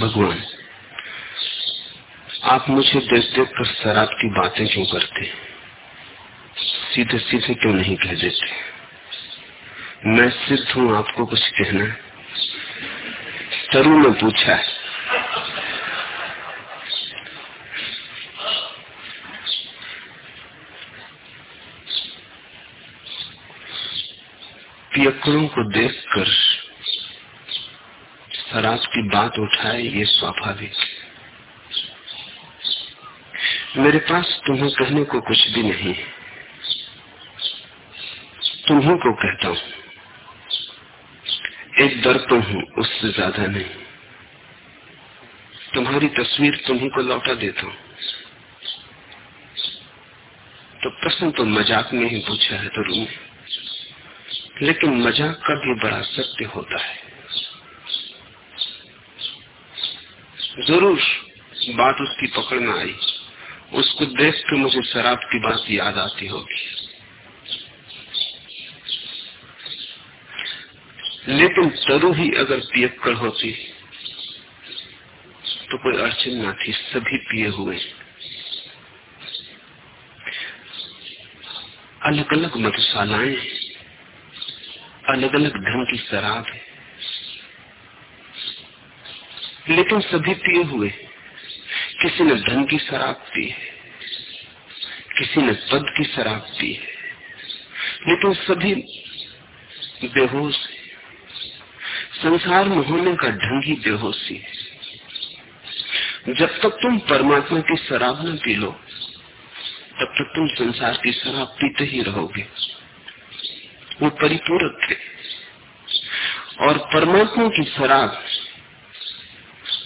भगवान। आप मुझे देख देख कर शराब की बातें क्यों करते? सीधे सीधे क्यों नहीं कह देते? मैं सिद्ध हूँ, आपको कुछ कहना तरु ने पूछा है। पियक्कड़ों को देखकर शराब की बात उठाए, ये स्वाभाविक मेरे पास तुम्हें कहने को कुछ भी नहीं तुम्ही को कहता हूँ, एक दर्पण हूँ, उससे ज़्यादा नहीं। तुम्हारी तस्वीर तुम्ही को लौटा देता हूँ। तो प्रश्न तो मज़ाक में ही पूछा है तो रूम। लेकिन मज़ाक का भी बड़ा सत्य होता है। ज़रूर बात उसकी पकड़ में आई। उसको देख के मुझे शराब की बात याद आती होगी। लेकिन तरु ही अगर पियक्कड़ होती तो कोई अड़चन ना थी, सभी पिए हुए। अलग अलग मधुशालाएँ अलग अलग ढंग की शराब है। लेकिन सभी पिए हुए। किसी ने धन की शराब पी है किसी ने पद की शराब पी है लेकिन सभी बेहोश है। संसार में होने का ढंग ही बेहोशी है जब तक तुम परमात्मा की शराब न पी लो, तब तक तुम संसार की शराब पीते ही रहोगे। वो परिपूरक है और परमात्मा की शराब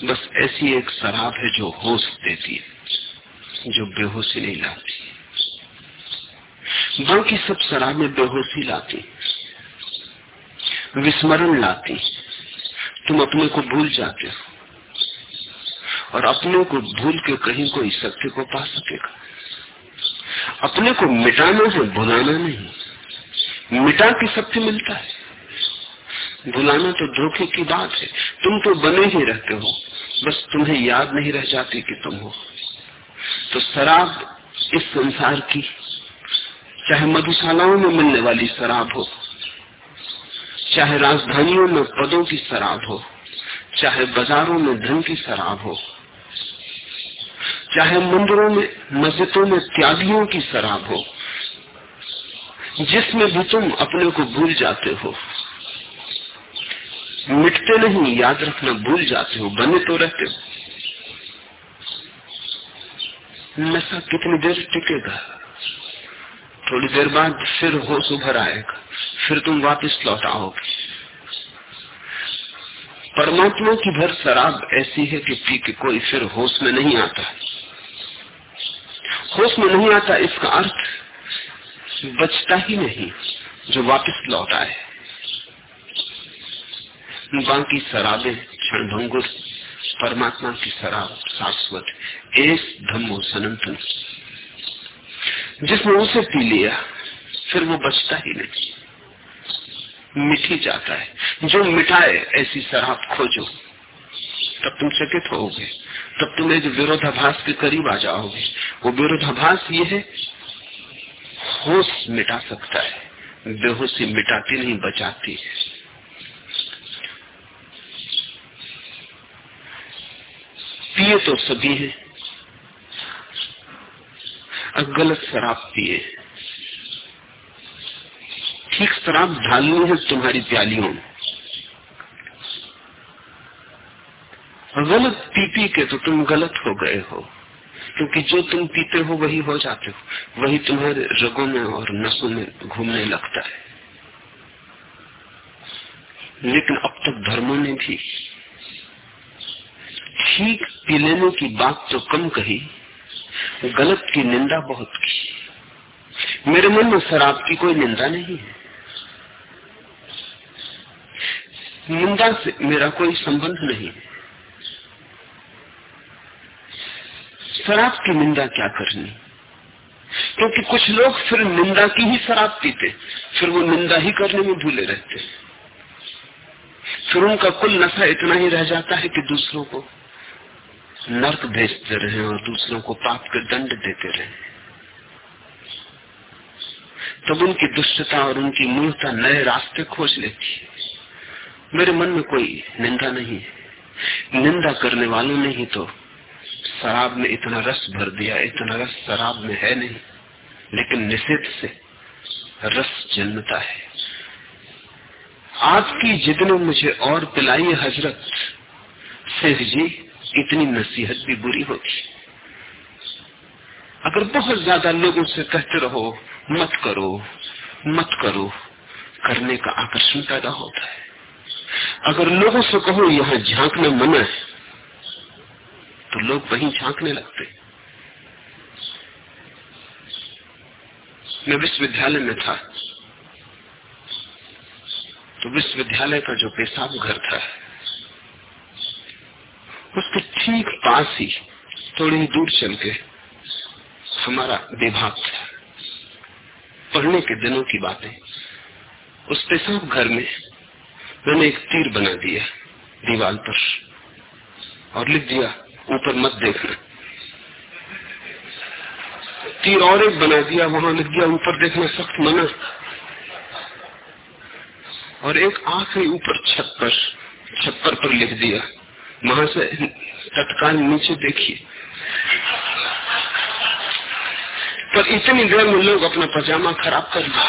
बस ऐसी एक शराब है जो होश देती है, जो बेहोशी नहीं लाती। बाकी सब शराबें बेहोशी लाती, विस्मरण लाती। तुम अपने को भूल जाते हो, और अपने को भूल के कहीं कोई सत्य को पा सकेगा। अपने को मिटाना से भुलाना नहीं, मिटा के सत्य मिलता है। भुलाना तो धोखे की बात है तुम तो बने ही रहते हो। बस तुम्हें याद नहीं रह जाती कि तुम हो। तो शराब इस संसार की, चाहे मधुशालाओं में मिलने वाली शराब हो, चाहे राजधानियों में पदों की शराब हो, चाहे बाजारों में धन की शराब हो, चाहे मंदिरों में, मस्जिदों में त्यागियों की शराब हो, जिसमें भी तुम अपने को भूल जाते हो। मिटते नहीं, याद रखना भूल जाते हो, बने तो रहते हो। नशा कितनी देर टिकेगा? थोड़ी देर बाद फिर होश उभर आएगा, फिर तुम वापस लौट आओगे। परमात्मा की भर शराब ऐसी है कि पी के कोई फिर होश में नहीं आता। होश में नहीं आता इसका अर्थ बचता ही नहीं, जो वापस लौट आए। बाकी शराबे क्षण भंगुर परमात्मा की शराब शाश्वत एस धम्मो सनातन जिसने उसे पी लिया, फिर वो बचता ही नहीं। मिठी जाता है। जो मिटाए ऐसी शराब खोजो, तब तुम चकित होगे तब तुम एक विरोधाभास के करीब आ जाओगे। वो विरोधाभास ये है, होश मिटा सकता है। बेहोशी मिटाती नहीं, बचाती है। पिए तो सभी हैं। गलत शराब पिए। ठीक शराब ढालनी है तुम्हारी प्यालियों में। गलत पी पी के तो तुम गलत हो गए हो। क्योंकि जो तुम पीते हो वही हो जाते हो। वही तुम्हारे रगों में और नसों में घूमने लगता है। लेकिन अब तक धर्मों ने भी ठीक पी लेने की बात तो कम कही, गलत की निंदा बहुत की। मेरे मन में शराब की कोई निंदा नहीं है। निंदा से मेरा कोई संबंध नहीं है। शराब की निंदा क्या करनी? क्योंकि कुछ लोग फिर निंदा की ही शराब पीते, फिर वो निंदा ही करने में भूले रहते फिर उनका कुल नशा इतना ही रह जाता है कि दूसरों को नर्क भेजते रहे और दूसरों को पाप के दंड देते रहे। तब उनकी दुष्टता और उनकी मूलता नए रास्ते खोज लेती मेरे मन में कोई निंदा नहीं है। निंदा करने वालों ने ही तो शराब में इतना रस भर दिया, इतना रस शराब में है नहीं। लेकिन निषेध से रस जन्मता है। आपकी जिद ने मुझे और पिलाई हज़रत शेख जी इतनी नसीहत भी बुरी होती अगर बहुत ज़्यादा लोगों से कहते रहो, मत करो मत करो, करने का आकर्षण पैदा होता है। अगर लोगों से कहो, यहाँ झांकना मना है तो लोग वहीं झांकने लगते मैं विश्वविद्यालय में था तो विश्वविद्यालय का जो पेशाब घर था उसके ठीक पास ही थोड़ी ही दूर चल के हमारा विभाग था। पढ़ने के दिनों की बातें। उस पेशाब घर में मैंने एक तीर बना दिया दीवार पर और लिख दिया, ऊपर मत देखना। तीर और एक बना दिया, वहाँ लिख दिया, ऊपर देखना सख्त मना। और एक आखिरी ऊपर छप्पर छप्पर पर लिख दिया से तत्काल नीचे देखिए। पर इतनी देर में लोग अपना पजामा खराब कर लिया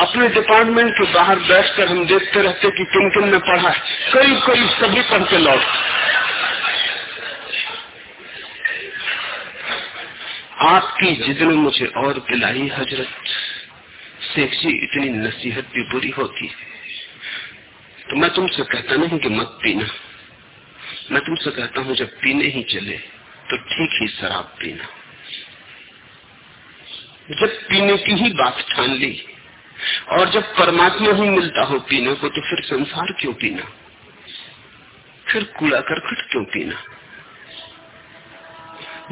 अपने डिपार्टमेंट के बाहर बैठकर हम देखते रहते कि किन किन ने पढ़ा करीब करीब सभी पढ़ते लौट आपकी जिद ने मुझे और पिलाई हज़रत। शेख जी इतनी नसीहत भी बुरी होती है। तो मैं तुमसे कहता नहीं कि मत पीना। मैं तुमसे कहता हूँ, जब पीने ही चले तो ठीक ही शराब पीना। जब पीने की ही बात ठान ली, और जब परमात्मा ही मिलता हो पीने को तो फिर संसार क्यों पीना? फिर कूड़ा करकट क्यों पीना?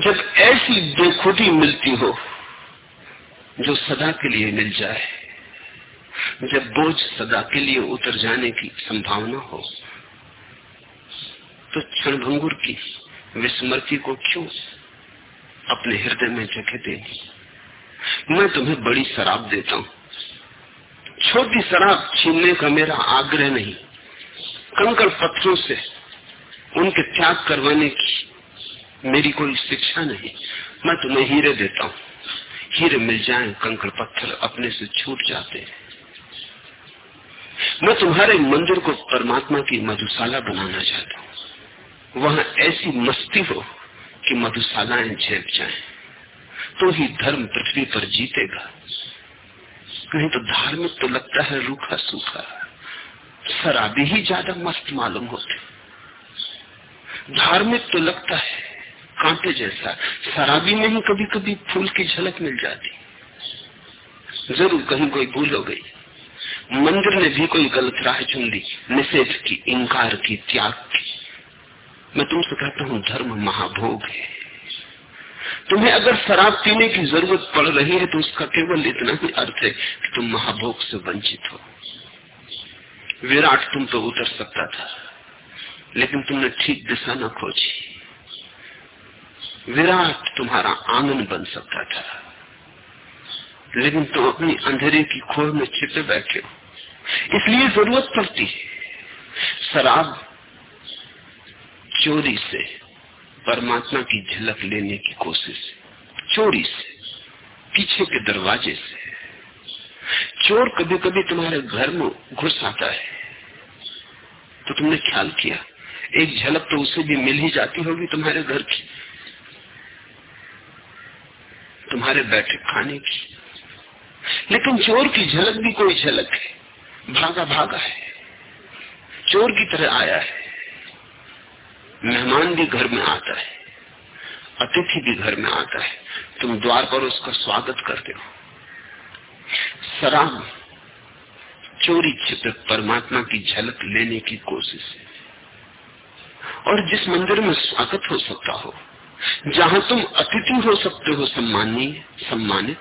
जब ऐसी बेखुदी मिलती हो जो सदा के लिए मिल जाए, जब बोझ सदा के लिए उतर जाने की संभावना हो तो क्षणभंगुर की विस्मृति को क्यों अपने हृदय में जगह देनी मैं तुम्हें बड़ी शराब देता हूँ। छोटी शराब छीनने का मेरा आग्रह नहीं। कंकड़ पत्थरों से उनके त्याग करवाने की मेरी कोई शिक्षा नहीं। मैं तुम्हें हीरे देता हूँ। हीरे मिल जाए कंकड़ पत्थर, अपने से छूट जाते हैं। मैं तुम्हारे मंदिर को परमात्मा की मधुशाला बनाना चाहता हूँ। वहाँ ऐसी मस्ती हो कि मधुशालाएँ झेप जाए। तो ही धर्म पृथ्वी पर जीतेगा। नहीं तो धार्मिक तो लगता है रूखा सूखा। शराबी ही ज़्यादा मस्त मालूम होते। धार्मिक तो लगता है कांटे जैसा। शराबी में ही कभी कभी फूल की झलक मिल जाती। ज़रूर कहीं कोई भूल हो गई। मंदिर ने भी कोई गलत राह चुन ली निषेध की इंकार की, त्याग की। मैं तुमसे कहता हूँ, धर्म महाभोग है। तुम्हें अगर शराब पीने की ज़रूरत पड़ रही है तो उसका केवल इतना ही अर्थ है कि तुम महाभोग से वंचित हो। विराट तुम तो उतर सकता था, लेकिन तुमने ठीक दिशा न खोजी। विराट तुम्हारा आँगन बन सकता था। लेकिन तुम अपनी अंधेरे की खोर में छिपे बैठे हो। इसलिए ज़रूरत पड़ती है शराब चोरी से, परमात्मा की झलक लेने की कोशिश चोरी से, पीछे के दरवाजे से। चोर कभी कभी तुम्हारे घर में घुस आता है। तो तुमने ख्याल किया, एक झलक तो उसे भी मिल ही जाती होगी तुम्हारे घर की। तुम्हारे बैठे खाने की लेकिन चोर की झलक भी कोई झलक है। भागा भागा है। चोर की तरह आया है। मेहमान भी घर में आता है। अतिथि भी घर में आता है। तुम द्वार पर उसका स्वागत करते हो। शराब चोरी छिपे परमात्मा की झलक लेने की कोशिश है। और जिस मंदिर में स्वागत हो सकता हो जहाँ तुम अतिथि हो सकते हो सम्मानीय सम्मानित,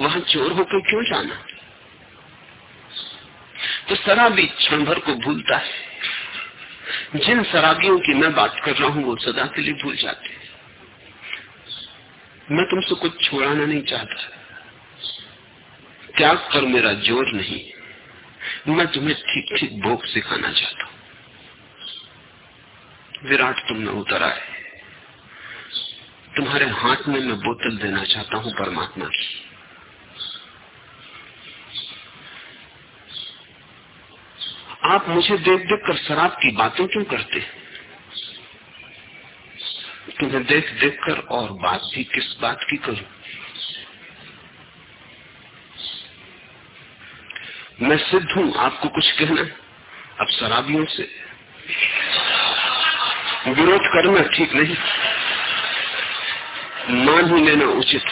वहाँ चोर होकर क्यों जाना? तो शराबी क्षण भर को भूलता है। जिन शराबियों की मैं बात कर रहा हूँ, वो सदा के लिए भूल जाते हैं। मैं तुमसे कुछ छोड़ाना नहीं चाहता। त्याग पर मेरा ज़ोर नहीं। मैं तुम्हें ठीक ठीक भोग सिखाना चाहता हूँ। विराट तुम में उतर आए तुम्हारे हाथ में मैं बोतल देना चाहता हूँ परमात्मा की। आप मुझे देख देख कर शराब की बातें क्यों करते तुम्हें देख देख कर और बात भी किस बात की करूँ? मैं सिद्ध हूँ, आपको कुछ कहना अब शराबियों से विरोध करना ठीक नहीं। मान ही लेना उचित।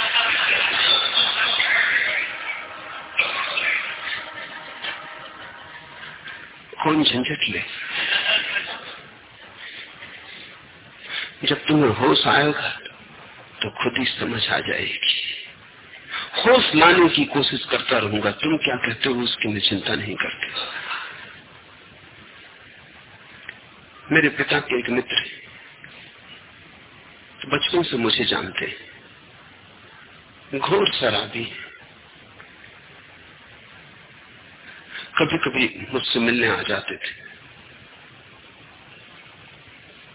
कौन झंझट ले। जब तुम्हें होश आएगा तो खुद ही समझ आ जाएगी। होश लाने की कोशिश करता रहूँगा। तुम क्या कहते हो, उसकी मैं चिंता नहीं करते। मेरे पिता के एक मित्र बचपन से मुझे जानते हैं। घोर शराबी कभी कभी मुझसे मिलने आ जाते थे।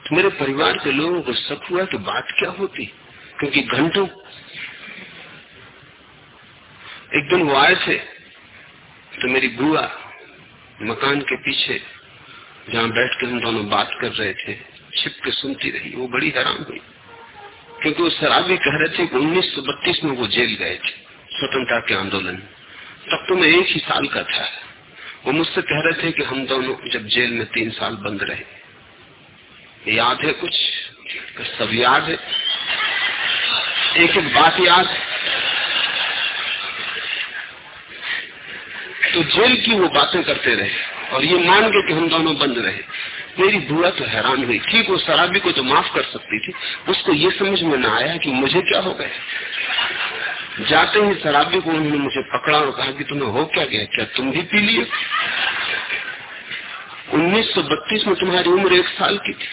तो मेरे परिवार के लोगों को शक हुआ कि बात क्या होती, क्योंकि घंटों एक दिन वो आए थे तो मेरी बुआ मकान के पीछे, जहाँ बैठ के हम दोनों बात कर रहे थे, छिप के सुनती रही, वो बड़ी हैरान हुई। क्योंकि वो शराबी कह रहे थे कि उन्नीस में वो जेल गए थे, स्वतंत्रता के आंदोलन तब तो मैं एक ही साल का था। वो मुझसे कह रहे थे कि हम दोनों जब जेल में तीन साल बंद रहे। याद है कुछ? सब याद है? एक एक बात याद तो जेल की वो बातें करते रहे और ये मान के कि हम दोनों बंद रहे। मेरी बुआ तो हैरान हुई। ठीक, वो शराबी को तो माफ़ कर सकती थी। उसको ये समझ में ना आया कि मुझे क्या हो गया। जाते ही शराबी को उन्होंने मुझे पकड़ा और कहा कि तुम्हें हो क्या गया? क्या तुम भी पी लिए? 1932 में तुम्हारी उम्र एक साल की थी।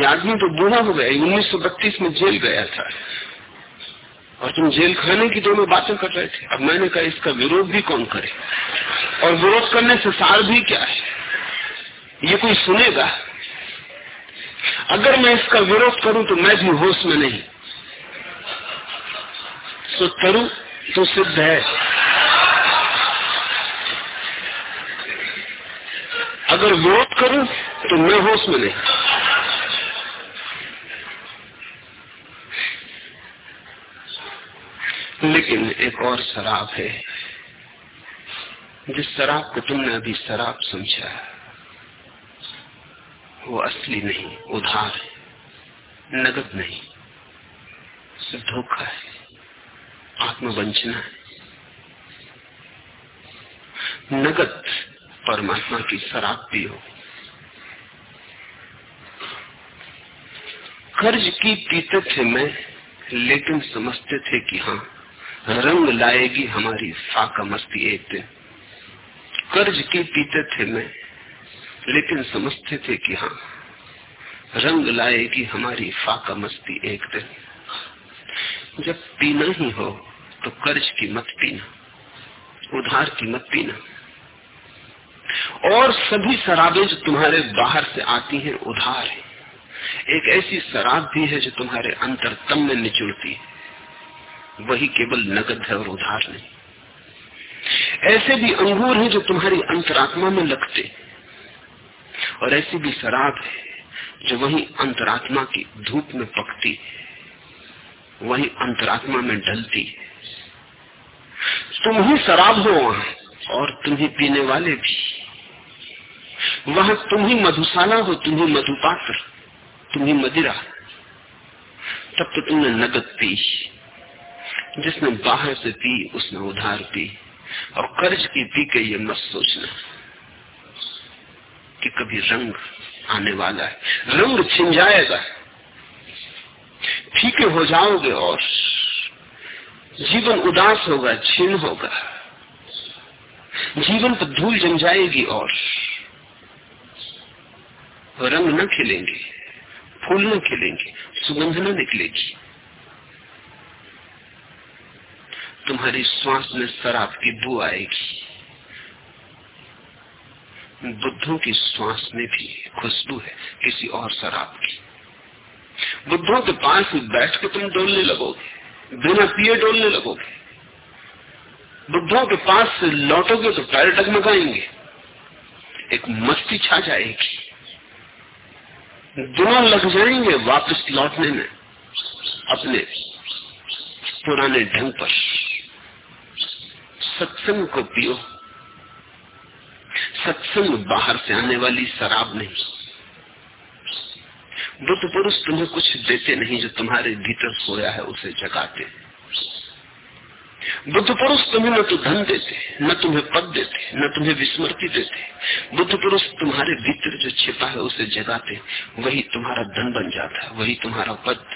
ये आदमी तो बूढ़ा हो गया। 1932 में जेल गया था। और तुम जेल खाने की दोनों बातें कर रहे थे। अब मैंने कहा, इसका विरोध भी कौन करे? और विरोध करने से सार भी क्या है? ये कोई सुनेगा? अगर मैं इसका विरोध करूँ तो मैं भी होश में नहीं। तो करूँ तो सिद्ध है। अगर विरोध करूँ तो मैं होश में नहीं। लेकिन एक और शराब है, जिस शराब को तुमने अभी शराब समझा वो असली नहीं, उधार है, नगद नहीं। धोखा है, आत्मवंचना है। नगद परमात्मा की शराब पियो। कर्ज की पीते थे मैं, लेकिन समझते थे कि हाँ रंग लाएगी हमारी फाका मस्ती एक दिन। कर्ज की पीते थे मैं लेकिन समझते थे कि हाँ रंग लाएगी हमारी फाका मस्ती एक दिन। जब पीना ही हो तो कर्ज की मत पीना, उधार की मत पीना। और सभी शराबें जो तुम्हारे बाहर से आती हैं, उधार है। एक ऐसी शराब भी है जो तुम्हारे अंतरतम में निचुड़ती है वही केवल नगद है और उधार नहीं। ऐसे भी अंगूर हैं जो तुम्हारी अंतरात्मा में लगते। और ऐसी भी शराब है, जो वही अंतरात्मा की धूप में पकती वही अंतरात्मा में ढलती तुम ही शराब हो वहाँ, और तुम ही पीने वाले भी। वहाँ तुम ही मधुशाला हो, तुम ही मधुपात्र, तुम ही मदिरा। तब तो तुमने नगद पी, जिसने बाहर से पी, उसने उधार पी, और कर्ज की पी के ये मत सोचना। कि कभी रंग आने वाला है। रंग छिन जाएगा फीके हो जाओगे और जीवन उदास होगा, क्षीण होगा। जीवन पर धूल जम जाएगी और रंग न खिलेंगे, फूल न खिलेंगे, सुगंध न निकलेगी। तुम्हारी श्वास में शराब की बू आएगी। बुद्धों की श्वास में भी खुशबू है, किसी और शराब की। बुद्धों के पास बैठ के तुम डोलने लगोगे, बिना पिए डोलने लगोगे। बुद्धों के पास लौटोगे तो पैर डगमगाएँगे। एक मस्ती छा जाएगी। दोनों लग जाएँगे वापस लौटने में, अपने पुराने ढंग पर। सत्संग को पियो। सत्संग बाहर से आने वाली शराब नहीं। बुद्ध पुरुष तुम्हें कुछ देते नहीं जो तुम्हारे भीतर सोया है, उसे जगाते। बुद्ध पुरुष तुम्हें न तो धन देते, न तुम्हें पद देते, न तुम्हें विस्मृति देते। बुद्ध पुरुष तुम्हारे भीतर जो छिपा है, उसे जगाते, वही तुम्हारा धन बन जाता है वही तुम्हारा पद।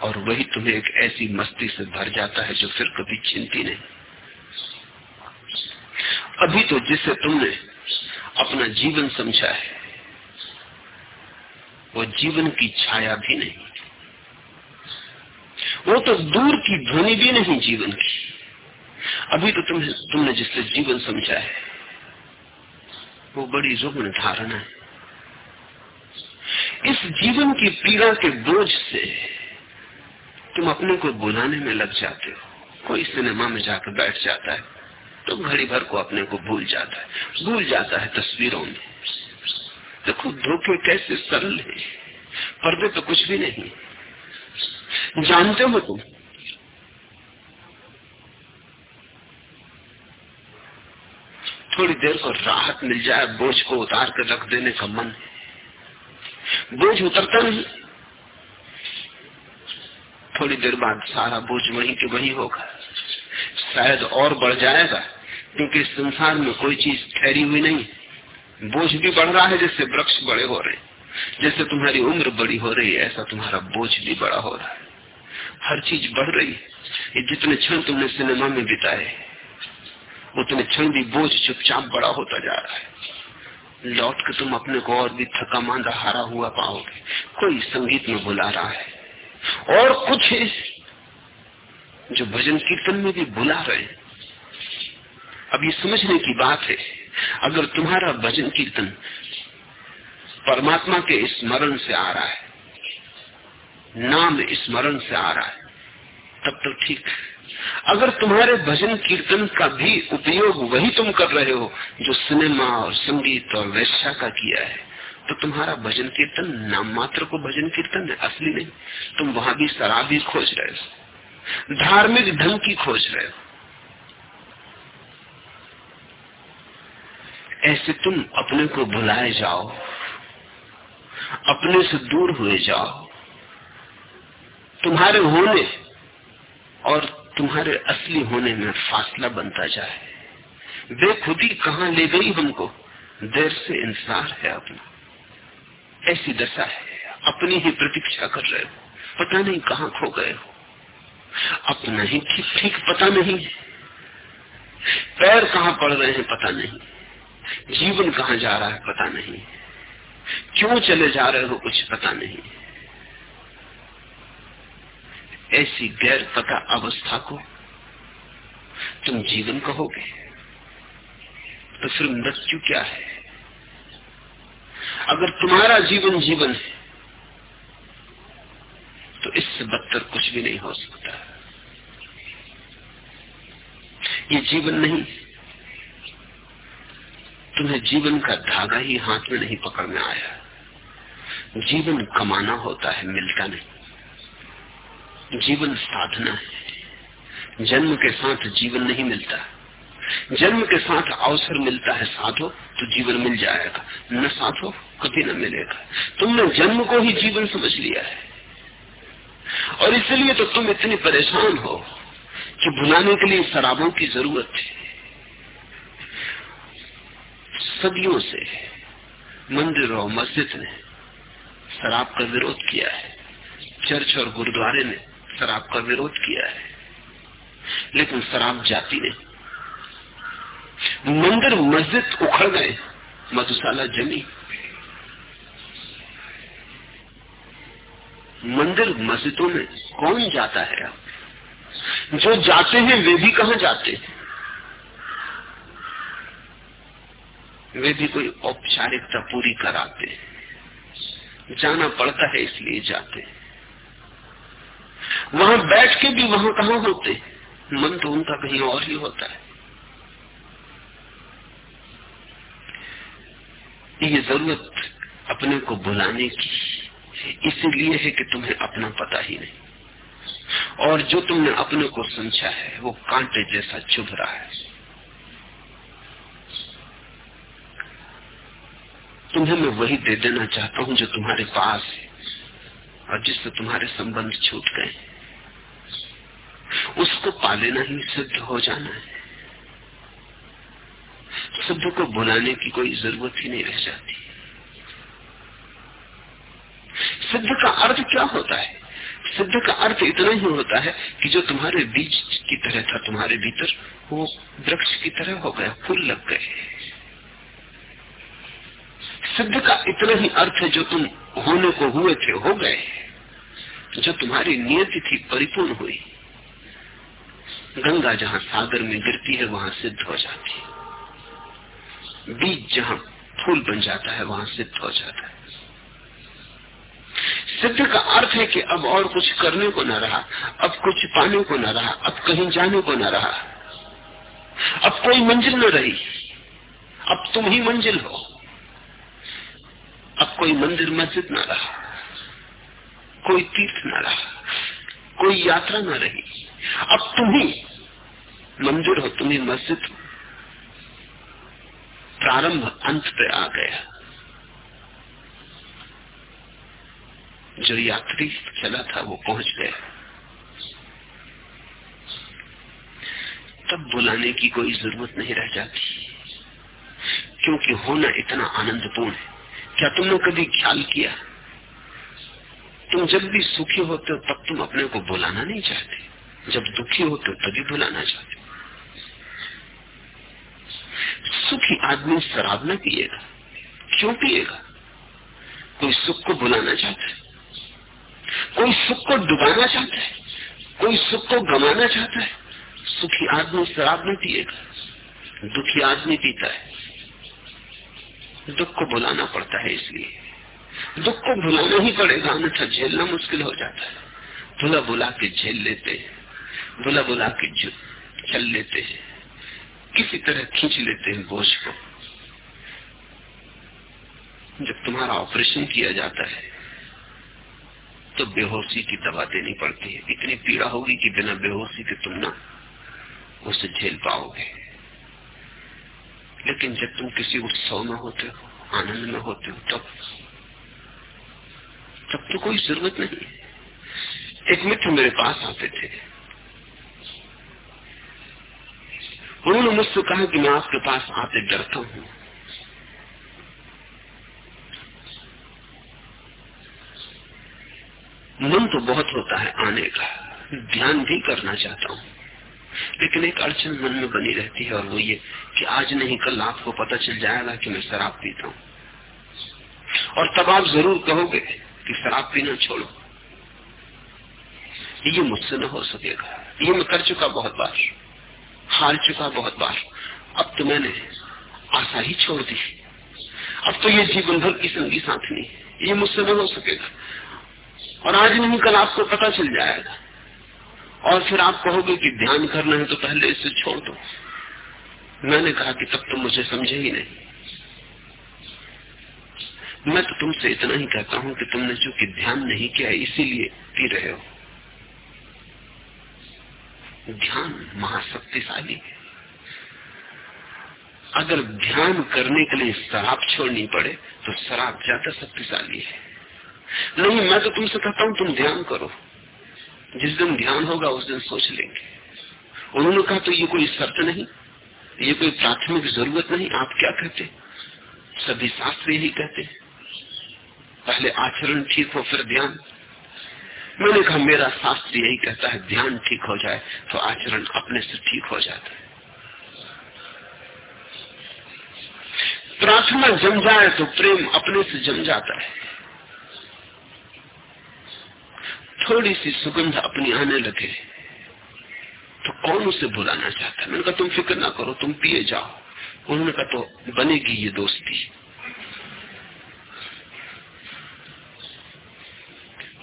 और वही तुम्हें एक ऐसी मस्ती से भर जाता है जो फिर कभी चिंती नहीं। अभी तो जिसे तुमने अपना जीवन समझा है, वो जीवन की छाया भी नहीं वो तो दूर की ध्वनि भी नहीं जीवन की। अभी तो तुम्हें, तुमने जिससे जीवन समझा है, वो बड़ी रुग्ण धारणा है। इस जीवन की पीड़ा के बोझ से तुम अपने को बुलाने में लग जाते हो। कोई सिनेमा में जाकर बैठ जाता है। तो घड़ी भर को अपने को भूल जाता है। भूल जाता है तस्वीरों में। देखो, धोखे कैसे सरल है। पर्दे तो कुछ भी नहीं। जानते हो तुम? थोड़ी देर को राहत मिल जाए, बोझ को उतार कर रख देने का मन है। बोझ उतरता नहीं। थोड़ी देर बाद सारा बोझ वहीं के वहीं होगा। शायद और बढ़ जाएगा, क्योंकि इस संसार में कोई चीज़ ठहरी हुई नहीं। बोझ भी बढ़ रहा है जैसे वृक्ष बड़े हो रहे जैसे तुम्हारी उम्र बड़ी हो रही है, ऐसा तुम्हारा बोझ भी बड़ा हो रहा है। हर चीज़ बढ़ रही है। जितने क्षण तुमने सिनेमा में बिताए, उतने क्षण भी बोझ चुपचाप बड़ा होता जा रहा है। लौट के तुम अपने को और भी थका मांदा हारा हुआ पाओगे। कोई संगीत में बुला रहा है। और कुछ जो भजन कीर्तन में भी बुला रहे हैं। अब ये समझने की बात है, अगर तुम्हारा भजन कीर्तन परमात्मा के स्मरण से आ रहा है, नाम स्मरण से आ रहा है, तब तो ठीक अगर तुम्हारे भजन कीर्तन का भी उपयोग वही तुम कर रहे हो, जो सिनेमा और संगीत और वैश्या का किया है तो तुम्हारा भजन कीर्तन नाम मात्र को भजन कीर्तन है, असली नहीं। तुम वहाँ भी शराब ही खोज रहे हो। धार्मिक ढंग की खोज रहे हो। ऐसे तुम अपने को भुलाए जाओ, अपने से दूर हुए जाओ। तुम्हारे होने और तुम्हारे असली होने में फासला बनता जाए। बेखुदी कहा ले गई हमको? देर से इंसार है अपना। ऐसी दशा है, अपनी ही प्रतीक्षा कर रहे हो। पता नहीं कहाँ खो गए हो। अपना ही ठीक ठीक पता नहीं। पैर कहाँ पड़ रहे हैं पता नहीं। जीवन कहाँ जा रहा है पता नहीं। क्यों चले जा रहे हो कुछ पता नहीं। ऐसी गैर पता अवस्था को तुम जीवन कहोगे तो फिर मृत्यु क्या है? अगर तुम्हारा जीवन जीवन है इससे बदतर कुछ भी नहीं हो सकता। ये जीवन नहीं। तुम्हें जीवन का धागा ही हाथ में नहीं पकड़ने आया। जीवन कमाना होता है, मिलता नहीं। जीवन साधना है। जन्म के साथ जीवन नहीं मिलता। जन्म के साथ अवसर मिलता है साधो तो जीवन मिल जाएगा। न साधो, कभी न मिलेगा। तुमने जन्म को ही जीवन समझ लिया है। और इसलिए तो तुम इतनी परेशान हो कि भुलाने के लिए शराबों की ज़रूरत है सदियों से मंदिर और मस्जिद ने शराब का विरोध किया है। चर्च और गुरुद्वारे ने शराब का विरोध किया है। लेकिन शराब जाती नहीं। मंदिर, मस्जिद उखड़ गए, मधुशाला जमी। मंदिर मस्जिदों में कौन जाता है? अब जो जाते हैं, वे भी कहा जाते हैं? वे भी कोई औपचारिकता पूरी कराते हैं। जाना पड़ता है, इसलिए जाते हैं। वहाँ बैठ के भी वहाँ कहा होते मन तो उनका कहीं और ही होता है। ये ज़रूरत अपने को बुलाने की इसीलिए है कि तुम्हें अपना पता ही नहीं। और जो तुमने अपने को समझा है, वो कांटे जैसा चुभ रहा है। तुम्हें मैं वही दे देना चाहता हूँ जो तुम्हारे पास है और जिससे तुम्हारे संबंध छूट गए उसको पा लेना ही सिद्ध हो जाना है। सिद्ध को बुलाने की कोई ज़रूरत ही नहीं रह जाती। सिद्ध का अर्थ क्या होता है? सिद्ध का अर्थ इतना ही होता है कि जो तुम्हारे बीज की तरह था, तुम्हारे भीतर, वो वृक्ष की तरह हो गया, फूल लग गए। सिद्ध का इतना ही अर्थ है जो तुम होने को हुए थे, हो गए। जो तुम्हारी नियति थी, परिपूर्ण हुई। गंगा जहाँ सागर में गिरती है, वहाँ सिद्ध हो जाती है। बीज जहाँ फूल बन जाता है, वहाँ सिद्ध हो जाता है। सिद्ध का अर्थ है कि अब और कुछ करने को न रहा, अब कुछ पाने को न रहा, अब कहीं जाने को न रहा। अब कोई मंजिल न रही, अब तुम ही मंजिल हो। अब कोई मंदिर मस्जिद न रहा, कोई तीर्थ न रहा, कोई यात्रा न रही। अब तुम ही मंदिर हो, तुम ही मस्जिद हो। प्रारंभ, अंत पे आ गया। जो यात्री चला था वो पहुँच गया। तब बुलाने की कोई ज़रूरत नहीं रह जाती, क्योंकि होना इतना आनंदपूर्ण है। क्या तुमने कभी ख्याल किया? तुम जब भी सुखी होते हो, तब तुम अपने को बुलाना नहीं चाहते। जब दुखी होते हो, तभी बुलाना चाहते सुखी आदमी शराब न पिएगा। क्यों पिएगा? कोई सुख को बुलाना चाहता है। कोई सुख को डुबाना चाहता है? कोई सुख को गमाना चाहता है? सुखी आदमी शराब नहीं पिएगा, दुखी आदमी पीता है। दुख को बुलाना पड़ता है इसलिए। दुख को भुलाना ही पड़ेगा, अन्यथा झेलना मुश्किल हो जाता है। बुला बुला के झेल लेते हैं बुला बुला के चल लेते हैं। किसी तरह खींच लेते हैं बोझ को। जब तुम्हारा ऑपरेशन किया जाता है तो बेहोशी की दवा देनी पड़ती है। इतनी पीड़ा होगी कि बिना बेहोशी के तुम ना उसे झेल पाओगे। लेकिन जब तुम किसी उत्सव में होते हो, आनंद में होते हो, तब तब तो कोई ज़रूरत नहीं एक मित्र मेरे पास आते थे। उन्होंने मुझसे कहा कि मैं आपके पास आते डरता हूँ। मन तो बहुत होता है आने का। ध्यान भी करना चाहता हूँ। लेकिन एक अड़चन मन में बनी रहती है और वो ये कि आज नहीं, कल आपको पता चल जाएगा कि मैं शराब पीता हूँ। और तब आप ज़रूर कहोगे कि शराब पीना छोड़ो। ये मुझसे न हो सकेगा। ये मैं कर चुका बहुत बार, हार चुका बहुत बार। अब तो मैंने आशा ही छोड़ दी। अब तो ये जीवन भर की संगी साथनी ये मुझसे न हो सकेगा। और आज नहीं, कल आपको पता चल जाएगा। और फिर आप कहोगे कि ध्यान करना है तो पहले इसे छोड़ दो। मैंने कहा कि तब तुम मुझे समझे ही नहीं। मैं तो तुमसे इतना ही कहता हूँ कि तुमने जो कि ध्यान नहीं किया, इसीलिए पी रहे हो। ध्यान महाशक्तिशाली है। अगर ध्यान करने के लिए शराब छोड़नी पड़े तो शराब ज़्यादा शक्तिशाली है। नहीं, मैं तो तुमसे कहता हूँ, तुम ध्यान करो। जिस दिन ध्यान होगा, उस दिन सोच लेंगे। उन्होंने कहा तो ये कोई शर्त नहीं? ये कोई प्राथमिक ज़रूरत नहीं? आप क्या कहते? सभी शास्त्र यही कहते पहले आचरण ठीक हो, फिर ध्यान। मैंने कहा, मेरा शास्त्र यही कहता है, ध्यान ठीक हो जाए तो आचरण अपने से ठीक हो जाता है। प्रार्थना जम जाए तो प्रेम अपने से जम जाता है। थोड़ी सी सुगंध अपनी आने लगे। तो कौन उसे बुलाना चाहता है? मैंने कहा, तुम फ़िक्र ना करो, तुम पिए जाओ। उन्होंने कहा तो बनेगी ये दोस्ती।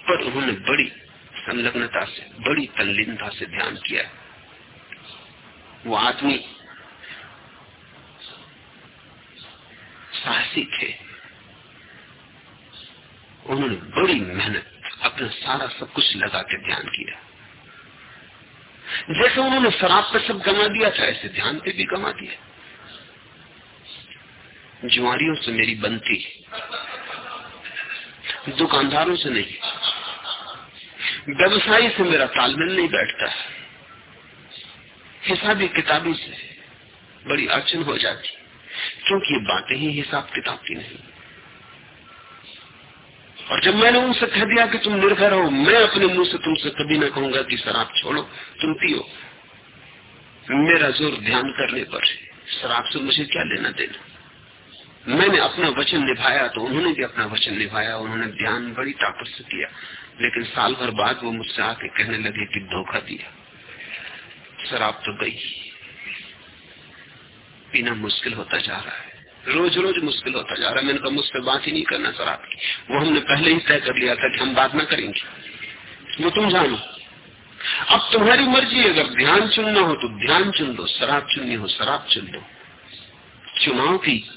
पर उन्होंने बड़ी संलग्नता से, बड़ी तल्लीनता से ध्यान किया। वो आदमी साहसी थे उन्होंने बड़ी मेहनत अपना सारा सब कुछ लगा के ध्यान किया। जैसे उन्होंने शराब पे सब गंवा दिया, था ऐसे ध्यान पे भी गंवा दिया। जुआरियों से मेरी बनती, दुकानदारों से नहीं, व्यवसायी से मेरा तालमेल नहीं बैठता। हिसाबी किताबी से बड़ी अड़चन हो जाती, क्योंकि ये बातें ही हिसाब किताब की नहीं। और जब मैंने उनसे कह दिया कि तुम निर्भर हो मैं अपने मुँह से तुमसे कभी ना कहूँगा, कि शराब छोड़ो, तुम पियो। मेरा ज़ोर ध्यान करने पर शराब से मुझे क्या लेना देना? मैंने अपना वचन निभाया तो उन्होंने भी अपना वचन निभाया, उन्होंने ध्यान बड़ी ताकत से किया। लेकिन साल भर बाद वो मुझसे आके कहने लगे कि धोखा दिया। शराब तो गई। पीना मुश्किल होता जा रहा है। रोज रोज मुश्किल होता जा रहा है। मैंने कहा, मुझसे बात ही नहीं करना शराब की वो हमने पहले ही तय कर लिया था कि हम बात ना करेंगे। वो तुम जानो। अब तुम्हारी मर्ज़ी अगर ध्यान चुनना हो तो ध्यान चुन लो शराब चुननी हो, शराब चुन लो चुनाव की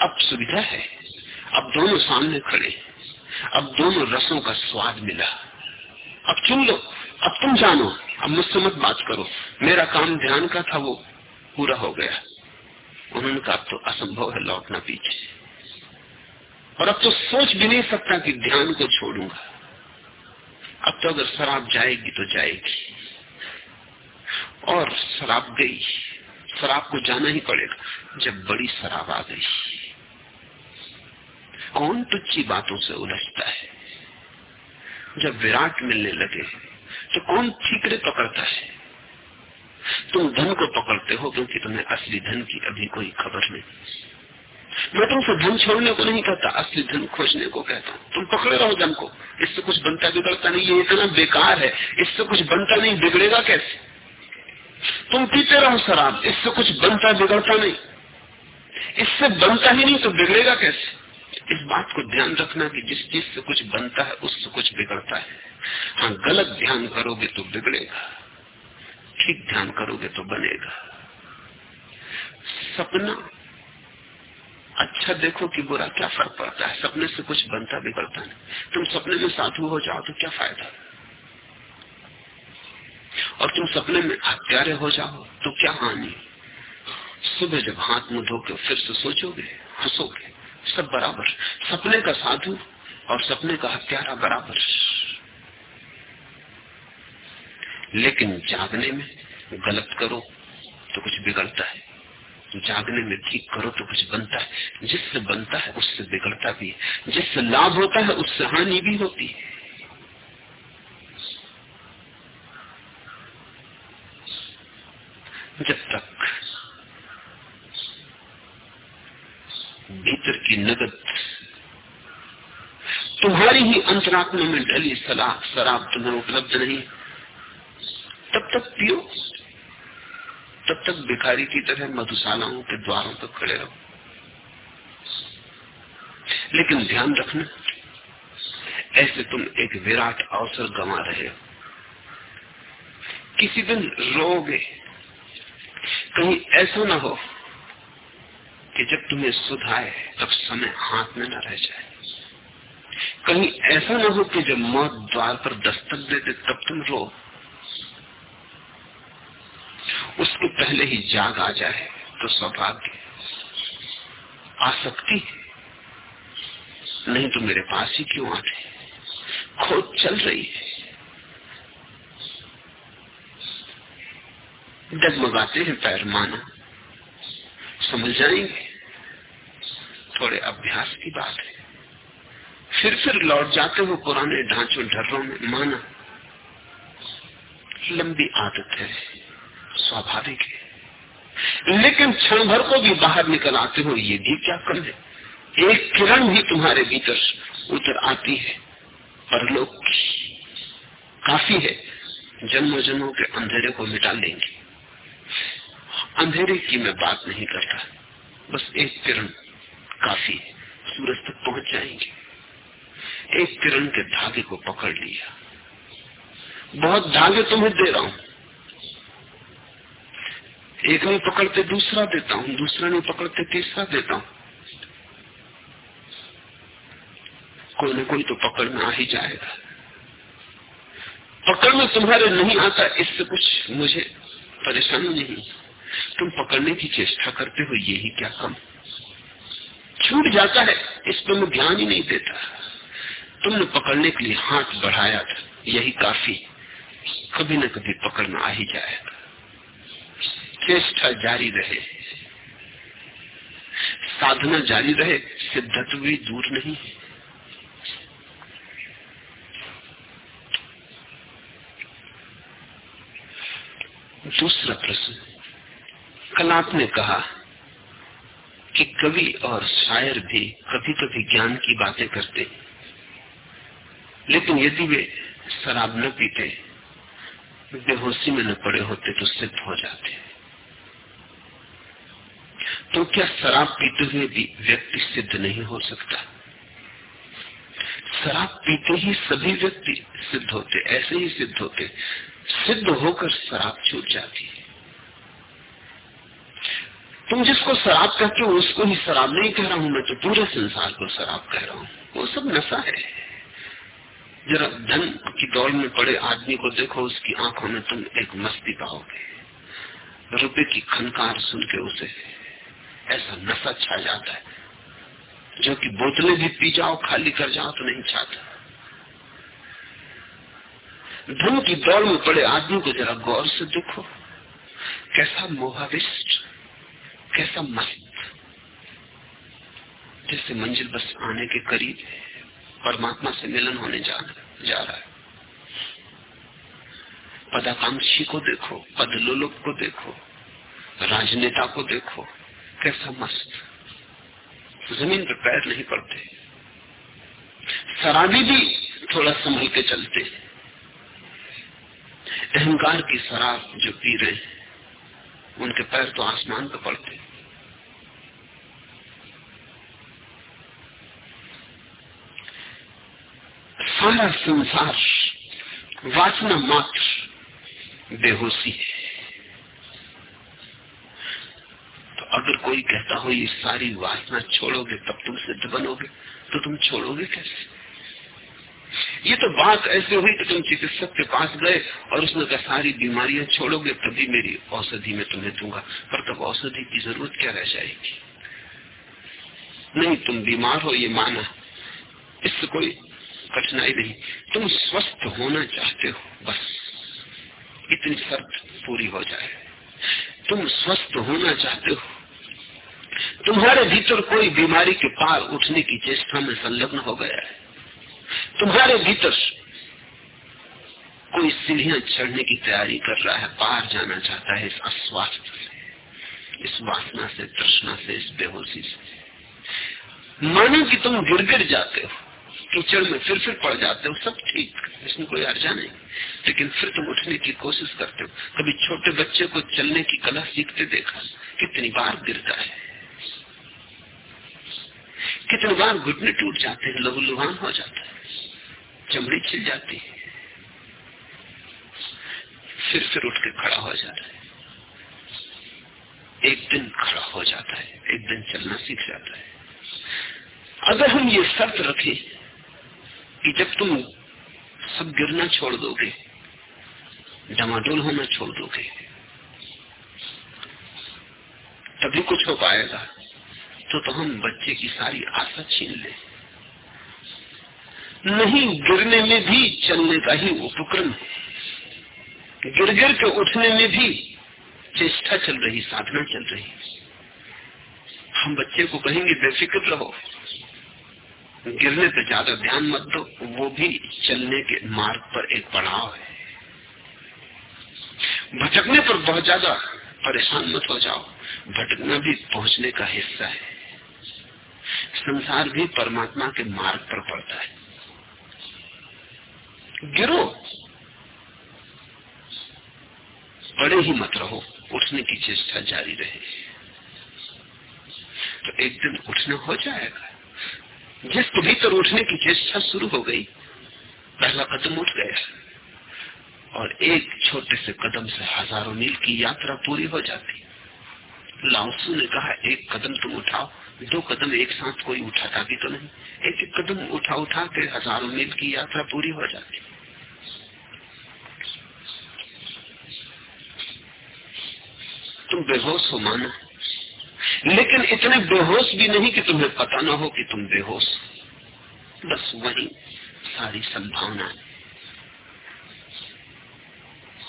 अब सुविधा है। अब दोनों सामने खड़े अब दोनों रसों का स्वाद मिला। अब चुन लो। अब तुम जानो। अब मुझसे मत बात करो। मेरा काम ध्यान का था, वो पूरा हो गया। उन्होंने कहा तो असंभव है लौटना पीछे। और अब तो सोच भी नहीं सकता कि ध्यान को छोड़ूँगा। अब तो अगर शराब जाएगी तो जाएगी। और शराब गई, शराब को जाना ही पड़ेगा, जब बड़ी शराब आ गई। कौन तुच्छी बातों से उलझता है? जब विराट मिलने लगे तो कौन ठीकरे पकड़ता है? तुम धन को पकड़ते हो, क्योंकि तुम्हें असली धन की अभी कोई खबर नहीं। मैं तुमसे धन छोड़ने को नहीं कहता, असली धन खोजने को कहता हूँ। तुम पकड़े रहो धन को। इससे कुछ बनता बिगड़ता नहीं, ये इतना बेकार है। इससे कुछ बनता नहीं, बिगड़ेगा कैसे? तुम पीते रहो शराब, इससे कुछ बनता बिगड़ता नहीं। इससे बनता ही नहीं तो बिगड़ेगा कैसे? इस बात को ध्यान रखना कि जिस चीज़ से कुछ बनता है, उससे कुछ बिगड़ता है। हाँ गलत ध्यान करोगे तो बिगड़ेगा। ठीक ध्यान करोगे तो बनेगा। सपना अच्छा देखो कि बुरा क्या फ़र्क पड़ता है। सपने से कुछ बनता बिगड़ता नहीं। तुम सपने में साधु हो जाओ तो क्या फ़ायदा? और तुम सपने में हत्यारे हो जाओ तो क्या हानि? सुबह जब हाथ मुँह धोके फिर से सोचोगे, हंसोगे, सब बराबर। सपने का साधु और सपने का हत्यारा बराबर। लेकिन जागने में गलत करो तो कुछ बिगड़ता है। जागने में ठीक करो तो कुछ बनता है। जिससे बनता है, उससे बिगड़ता भी है। जिससे लाभ होता है, उससे हानि भी होती है। जब तक भीतर की नगद तुम्हारी ही अंतरात्मा में डली सलाह, शराब तुम्हें उपलब्ध नहीं तब तक पियो। तब तक भिखारी की तरह मधुशालाओं के द्वारों पर खड़े रहो। लेकिन ध्यान रखना, ऐसे तुम एक विराट अवसर गंवा रहे हो। किसी दिन रोगे कहीं ऐसा ना हो कि जब तुम्हें सुधाए तब समय हाथ में न रह जाए। कहीं ऐसा ना हो कि जब मौत द्वार पर दस्तक दे दे, तब तुम रो उसके पहले ही जाग आ जाए तो सौभाग्य आसक्ति नहीं तो मेरे पास ही क्यों आते खोज चल रही है। डगमगाते हैं पैर मानो। समझ जाएँगे। थोड़े अभ्यास की बात है। फिर फिर लौट जाते हो पुराने ढांचों ढर्रों में माना। लंबी आदत है। स्वाभाविक है। लेकिन क्षण भर को भी बाहर निकल आते हो, ये भी क्या कर है? एक किरण भी तुम्हारे भीतर उतर आती है। परलोक काफ़ी है। जन्मों जन्मों के अंधेरे को मिटा लेंगे। अंधेरे की मैं बात नहीं करता। बस एक किरण काफ़ी है। सूरज तक पहुँच जाएँगे। एक किरण के धागे को पकड़ लिया। बहुत धागे तुम्हें दे रहा हूँ। एक नहीं पकड़ते, दूसरा देता हूँ, दूसरा नहीं पकड़ते, तीसरा देता हूँ। कोई ना कोई तो पकड़ में आ ही जाएगा। पकड़ में तुम्हारे नहीं आता, इससे कुछ मुझे परेशानी नहीं। तुम पकड़ने की चेष्टा करते हो यही क्या कम? छूट जाता है, इस पर मैं ध्यान ही नहीं देता। तुमने पकड़ने के लिए हाथ बढ़ाया था, यही काफ़ी कभी न कभी पकड़ में आ ही जाएगा। चेष्टा जारी रहे। साधना जारी रहे, सिद्धत्व भी दूर नहीं। है दूसरा प्रश्न, कल आपने कहा कि कवि और शायर भी कभी कभी ज्ञान की बातें करते लेकिन यदि वे शराब न पीते, बेहोशी में न पड़े होते तो सिद्ध हो जाते तो क्या शराब पीते हुए भी व्यक्ति सिद्ध नहीं हो सकता? शराब पीते ही सभी व्यक्ति सिद्ध होते, ऐसे ही सिद्ध होते। सिद्ध होकर शराब छूट जाती है। तुम जिसको शराब कहते हो, उसको ही शराब नहीं कह रहा हूँ मैं तो पूरे संसार को शराब कह रहा हूँ। वो सब नशा है। जरा धन की दौड़ में पड़े आदमी को देखो, उसकी आँखों में तुम एक मस्ती पाओगे। रुपए की खनकार सुन के उसे ऐसा नशा छा जाता है। जो कि बोतलें भी पी जाओ खाली कर जाओ तो नहीं छाता। धन की दौड़ में पड़े आदमी को जरा गौर से देखो। कैसा मोहाविष्ट कैसा मस्त। जैसे मंजिल बस आने के करीब है परमात्मा से मिलन होने जा, जा रहा है। पदाकांक्षी को देखो पदलोलुप को देखो राजनेता को देखो। कैसा मस्त। ज़मीन पर पैर नहीं पड़ते। शराबी भी थोड़ा संभल के चलते। अहंकार की शराब जो पी रहे उनके पैर तो आसमान पर पड़ते। सारा संसार वासना मात्र बेहोशी है तो अगर कोई कहता हो, ये सारी वासना छोड़ोगे, तब तुम सिद्ध बनोगे। तो तुम छोड़ोगे कैसे? ये तो बात ऐसे हुई कि तुम चिकित्सक के पास गए और उसने कहा, सारी बीमारियाँ छोड़ोगे, तभी मेरी औषधि में तुम्हें दूँगा। पर तब औषधि की ज़रूरत क्या रह जाएगी? नहीं, तुम बीमार हो, ये माना। इससे कोई कठिनाई नहीं। तुम स्वस्थ होना चाहते हो, बस। इतनी शर्त पूरी हो जाए। तुम स्वस्थ होना चाहते हो तुम्हारे भीतर कोई बीमारी के पार उठने की चेष्टा में संलग्न हो गया है। तुम्हारे भीतर कोई सीढ़ियाँ चढ़ने की तैयारी कर रहा है, पार जाना चाहता है इस अस्वास्थ्य से, इस वासना से, तृष्णा से, इस बेहोशी से। मानो कि तुम गिर गिर जाते हो, कीचड़ में फिर फिर पड़ जाते हो, सब ठीक, इसमें कोई अर्जा नहीं। लेकिन फिर तुम उठने की कोशिश करते हो। कभी छोटे बच्चे को चलने की कला सीखते देखा, कितनी बार गिरता है। कितनी बार घुटने टूट जाते हैं लहू लुहान हो जाता है। चमड़ी छिल जाती है। फिर फिर उठ के खड़ा हो जाता है। एक दिन खड़ा हो जाता है, एक दिन चलना सीख जाता है। अगर हम ये शर्त रखें कि जब तुम सब गिरना छोड़ दोगे, डमाडोल होना छोड़ दोगे, तभी कुछ हो पाएगा। तो तो हम बच्चे की सारी आशा छीन ले। नहीं, गिरने में भी चलने का ही उपक्रम है। गिर गिर के उठने में भी चेष्टा चल रही, साधना चल रही। हम बच्चे को कहेंगे, बेफिक्र रहो। गिरने पे ज़्यादा ध्यान मत दो, वो भी चलने के मार्ग पर एक पड़ाव है। भटकने पर बहुत ज़्यादा परेशान मत हो जाओ। भटकना भी पहुँचने का हिस्सा है। संसार भी परमात्मा के मार्ग पर पड़ता है। गिरो। पड़े ही मत रहो, उठने की चेष्टा जारी रहे। तो एक दिन उठना हो जाएगा। जिसके भीतर उठने की चेष्टा शुरू हो गई, पहला कदम उठ गया। और एक छोटे से कदम से हज़ारों मील की यात्रा पूरी हो जाती। लाउसू ने कहा, एक कदम तुम उठाओ दो कदम एक साथ कोई उठाता भी तो नहीं। एक एक कदम उठा उठा के हज़ारों मील की यात्रा पूरी हो जाती। तुम बेहोश हो माना। लेकिन इतने बेहोश भी नहीं कि तुम्हें पता ना हो कि तुम बेहोश बस वही सारी संभावना।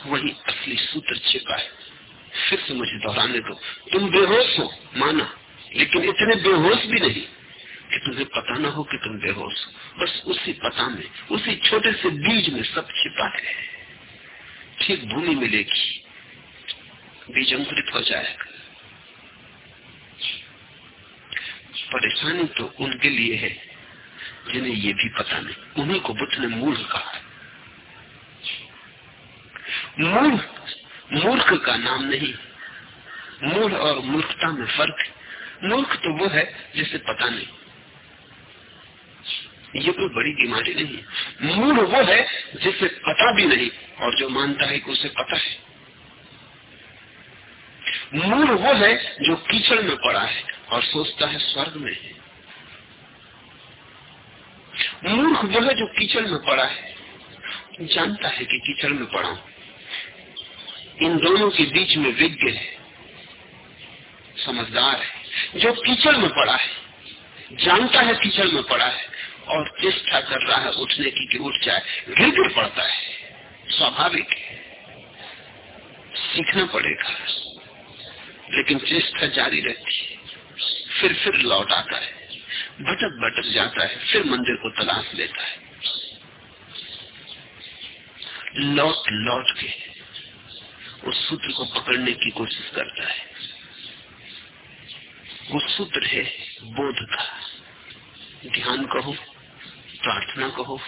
वही असली सूत्र छिपा है। फिर से मुझे दोहराने दो। तुम बेहोश हो माना। लेकिन इतने बेहोश भी नहीं। कि तुम्हें पता ना हो कि तुम बेहोश बस उसी पता में, उसी छोटे से बीज में सब छिपा है। ठीक भूमि मिलेगी। बीज अंकुरित हो जाएगा। परेशानी तो उनके लिए है, जिन्हें ये भी पता नहीं। उन्हीं को बुद्ध ने मूर्ख कहा। मूर्ख मूर्ख का नाम नहीं। मूर्ख और मूर्खता में फ़र्क है मूर्ख तो वो है जिसे पता नहीं। ये कोई बड़ी बीमारी नहीं मूढ़ वो है जिसे पता भी नहीं और जो मानता है कि उसे पता है। मूल वो है जो कीचड़ में पड़ा है और सोचता है स्वर्ग में है। मूर्ख वो है जो कीचड़ में पड़ा है। जानता है कि कीचड़ में पड़ा इन दोनों के बीच में विज्ञ है। समझदार है। जो कीचड़ में पड़ा है, जानता है कीचड़ में पड़ा है, और चेष्टा कर रहा है उठने की कि उठ जाए, गिर गिर पड़ता है, स्वाभाविक है। सीखना पड़ेगा, लेकिन चेष्टा जारी रहती है। फिर फिर लौट आता है, भटक भटक जाता है, फिर मंदिर को तलाश लेता है। लौट लौट के उस सूत्र को पकड़ने की कोशिश करता है। वो सूत्र है, बोध का। ध्यान कहो, प्रार्थना कहो,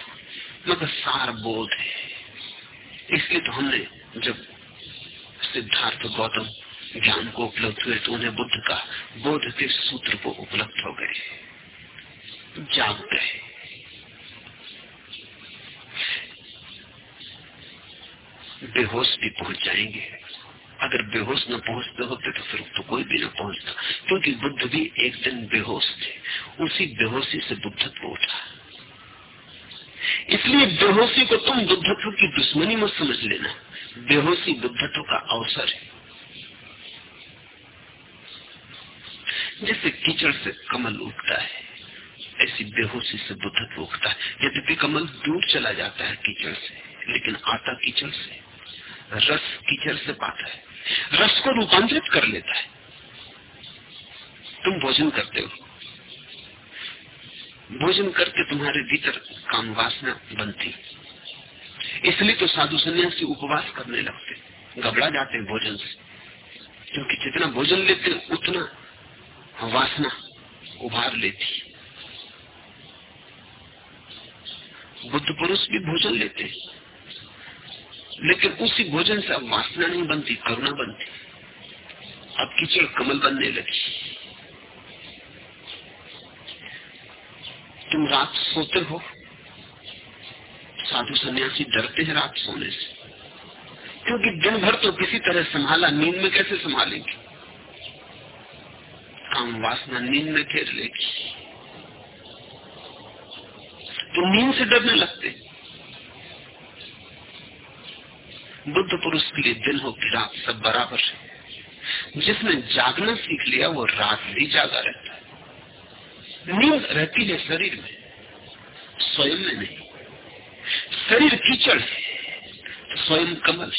मगर सार बोध है। इसलिए तो हमने जब सिद्धार्थ गौतम ज्ञान को उपलब्ध हुए तो उन्हें बुद्ध का, बोध के सूत्र को उपलब्ध हो गए। जाग गए बेहोश भी पहुँच जाएँगे। अगर बेहोश न पहुँचते होते तो फिर तो कोई भी न पहुँचता। क्योंकि बुद्ध भी एक दिन बेहोश थे। उसी बेहोशी से बुद्धत्व उठा। इसलिए बेहोशी को तुम बुद्धत्व की दुश्मनी मत समझ लेना। बेहोशी बुद्धत्व का अवसर है। जैसे कीचड़ से कमल उगता है, ऐसी बेहोशी से बुद्धत्व उगता है। यद्यपि कमल दूर चला जाता है कीचड़ से, लेकिन आता कीचड़ से, रस कीचड़ से पाता है। रस को रूपांतरित कर लेता है। तुम भोजन करते हो। भोजन करके तुम्हारे भीतर काम वासना बनती। इसलिए तो साधु संन्यासी उपवास करने लगते, घबरा जाते भोजन से। क्योंकि जितना भोजन लेते उतना वासना उभार लेती बुद्ध पुरुष भी भोजन लेते लेकिन उसी भोजन से अब वासना नहीं बनती, करुणा बनती। अब कीचड़ कमल बनने लगी। तुम रात सोते हो। साधु सन्यासी डरते हैं रात सोने से। क्योंकि दिन भर तो किसी तरह संभाला, नींद में कैसे संभालेंगे? काम वासना नींद में घेर लेगी। तो नींद से डरने लगते बुद्ध पुरुष के लिए दिन हो कि रात सब बराबर है। जिसने जागना सीख लिया, वो रात भी जागा रहता है। नींद रहती है शरीर में, स्वयं में नहीं। शरीर कीचड़ है तो स्वयं कमल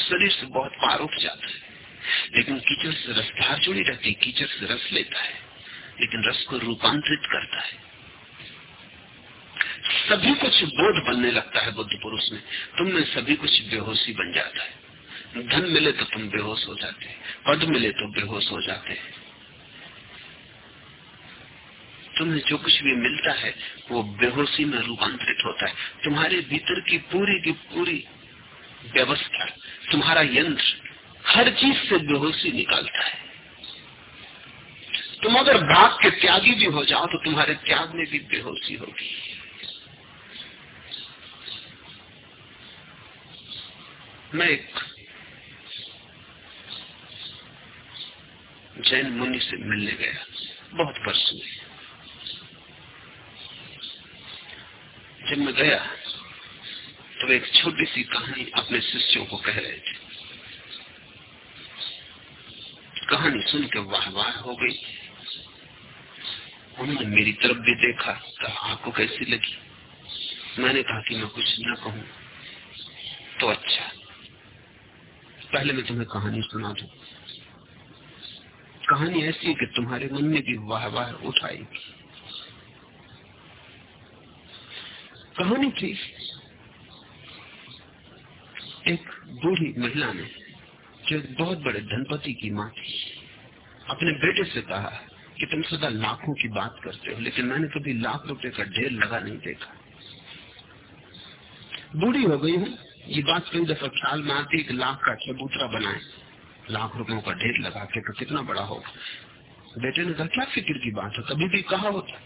शरीर से बहुत पार उठ जाता है, लेकिन कीचड़ से रसधार जुड़ी रहती कीचड़ से रस लेता है, लेकिन रस को रूपांतरित करता है। सभी कुछ बोध बनने लगता है बुद्ध पुरुष में। तुमने सभी कुछ बेहोशी बन जाता है। धन मिले तो तुम बेहोश हो जाते हैं। पद मिले तो बेहोश हो जाते हैं। तुम्हें जो कुछ भी मिलता है, वो बेहोशी में रूपांतरित होता है। तुम्हारे भीतर की पूरी की पूरी व्यवस्था, तुम्हारा यंत्र हर चीज़ से बेहोशी निकालता है। तुम अगर भाग के त्यागी भी हो जाओ तो तुम्हारे त्याग में भी बेहोशी होगी। मैं एक जैन मुनि से मिलने गया। बहुत में जब मैं गया तो एक छोटी सी कहानी अपने शिष्यों को कह रहे थे। कहानी सुन के वाह वाह हो गई। उन्होंने मेरी तरफ़ भी देखा तो आपको कैसी लगी? मैंने कहा कि मैं कुछ न कहूँ तो अच्छा। पहले मैं तुम्हें कहानी सुना दू। कहानी ऐसी है कि तुम्हारे मन में भी वाह वाह उठाएगी। कहानी थी, एक बूढ़ी महिला ने, जो बहुत बड़े धनपति की माँ थी, अपने बेटे से कहा कि तुम सदा लाखों की बात करते हो, लेकिन मैंने कभी लाख रुपए का ढेर लगा नहीं देखा। बूढ़ी हो गई हूँ ये बात कई दफ़ा ख्याल में आती कि लाख का चबूतरा बनाए। लाख रुपयों का ढेर लगा के तो कितना बड़ा होगा? बेटे ने कहा, क्या फ़िक्र की बात है? कभी भी कहा होता।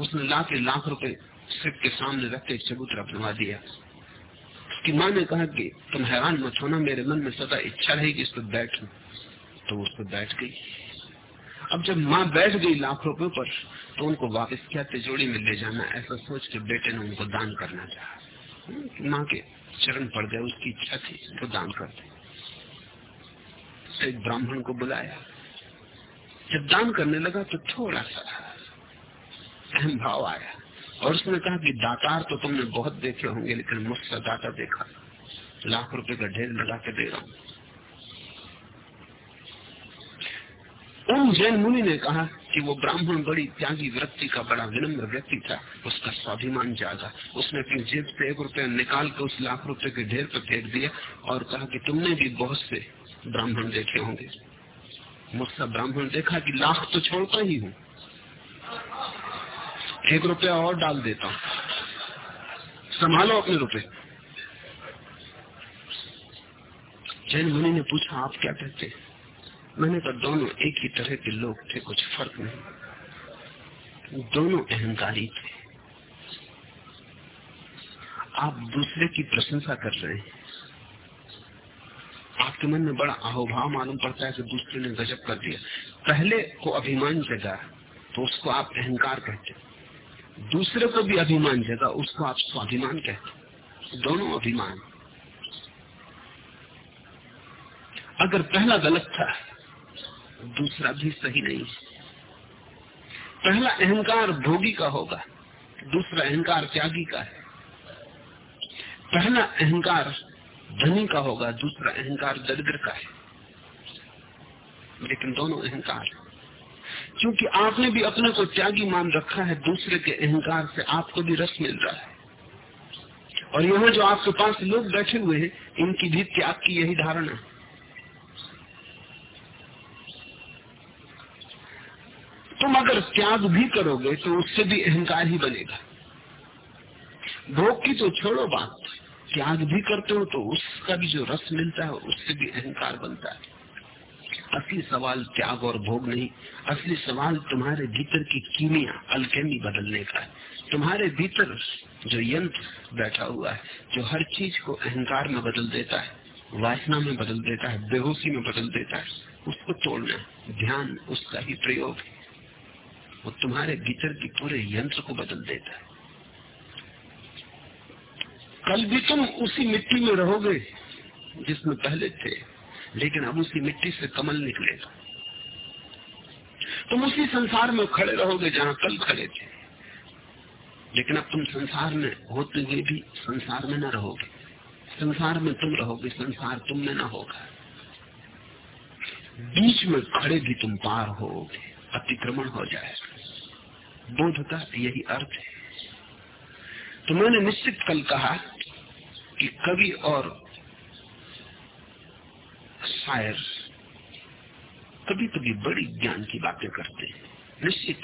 उसने ला के लाख रुपए सिर्फ़ के सामने रख के चबूतरा बनवा दिया। उसकी माँ ने कहा कि तुम हैरान मत होना, मेरे मन में सदा इच्छा रहेगी इस पर बैठ तो उस पर बैठ गई। अब जब माँ बैठ गई लाख रुपए पर तो उनको वापस क्या तिजोड़ी में ले जाना, ऐसा सोच के बेटे ने उनको दान करना चाहा। माँ के चरण पड़ गए उसकी इच्छा थी तो दान कर दे एक ब्राह्मण को बुलाया। जब दान करने लगा तो थोड़ा सा अहम भाव आया। और उसने कहा कि दातार तो तुमने बहुत देखे होंगे, लेकिन मुझसे दाता देखा। लाख रुपए का ढेर लगा के दे रहा हूँ। उन जैन मुनि ने कहा कि वो ब्राह्मण बड़ी त्यागी व्यक्ति का बड़ा विनम्र व्यक्ति था, उसका स्वाभिमान जागा। उसने अपनी जेब से एक रुपया निकाल के उस लाख रुपए के ढेर पर फेंक दिया और कहा कि तुमने भी बहुत से ब्राह्मण देखे होंगे। मुझसे ब्राह्मण देखा कि लाख तो छोड़ता ही हूँ। एक रुपया और डाल देता हूँ। संभालो अपने रुपए जैन मुनि ने पूछा, आप क्या कहते मैंने कहा, दोनों एक ही तरह के लोग थे, कुछ फ़र्क नहीं। दोनों अहंकारी थे। आप दूसरे की प्रशंसा कर रहे हैं। आपके मन में बड़ा अहोभाव मालूम पड़ता है कि दूसरे ने गजब कर दिया। पहले को अभिमान जगा तो उसको आप अहंकार कहते दूसरे को भी अभिमान जगा, उसको आप स्वाभिमान कहते दोनों अभिमान। अगर पहला गलत था दूसरा भी सही नहीं। पहला अहंकार भोगी का होगा, दूसरा अहंकार त्यागी का है। पहला अहंकार धनी का होगा, दूसरा अहंकार दरिद्र का है। लेकिन दोनों अहंकार क्योंकि आपने भी अपने को त्यागी मान रखा है, दूसरे के अहंकार से आपको भी रस मिल रहा है। और यहाँ जो आपके पास लोग बैठे हुए हैं, इनकी भी त्याग की यही धारणा तुम अगर त्याग भी करोगे तो उससे भी अहंकार ही बनेगा। भोग की तो छोड़ो बात। त्याग भी करते हो तो उसका भी जो रस मिलता है, उससे भी अहंकार बनता है। असली सवाल त्याग और भोग नहीं। असली सवाल तुम्हारे भीतर की कीमिया, अलकेमी बदलने का है। तुम्हारे भीतर जो यंत्र बैठा हुआ है, जो हर चीज़ को अहंकार में बदल देता है, वासना में बदल देता है, बेहोशी में बदल देता है, उसको तोड़ना, ध्यान, उसका ही प्रयोग है। वो तुम्हारे भीतर के पूरे यंत्र को बदल देता है। कल भी तुम उसी मिट्टी में रहोगे जिसमें पहले थे, लेकिन अब उसी मिट्टी से कमल निकलेगा। तुम उसी संसार में खड़े रहोगे जहाँ कल खड़े थे, लेकिन अब तुम संसार में होते हुए भी संसार में न रहोगे। संसार में तुम रहोगे, संसार तुम में न होगा। बीच में खड़े भी तुम पार होगे, अतिक्रमण हो जाए बोध का यही अर्थ है। तो मैंने निश्चित कल कहा कि कवि और शायर कभी कभी बड़ी ज्ञान की बातें करते हैं। निश्चित।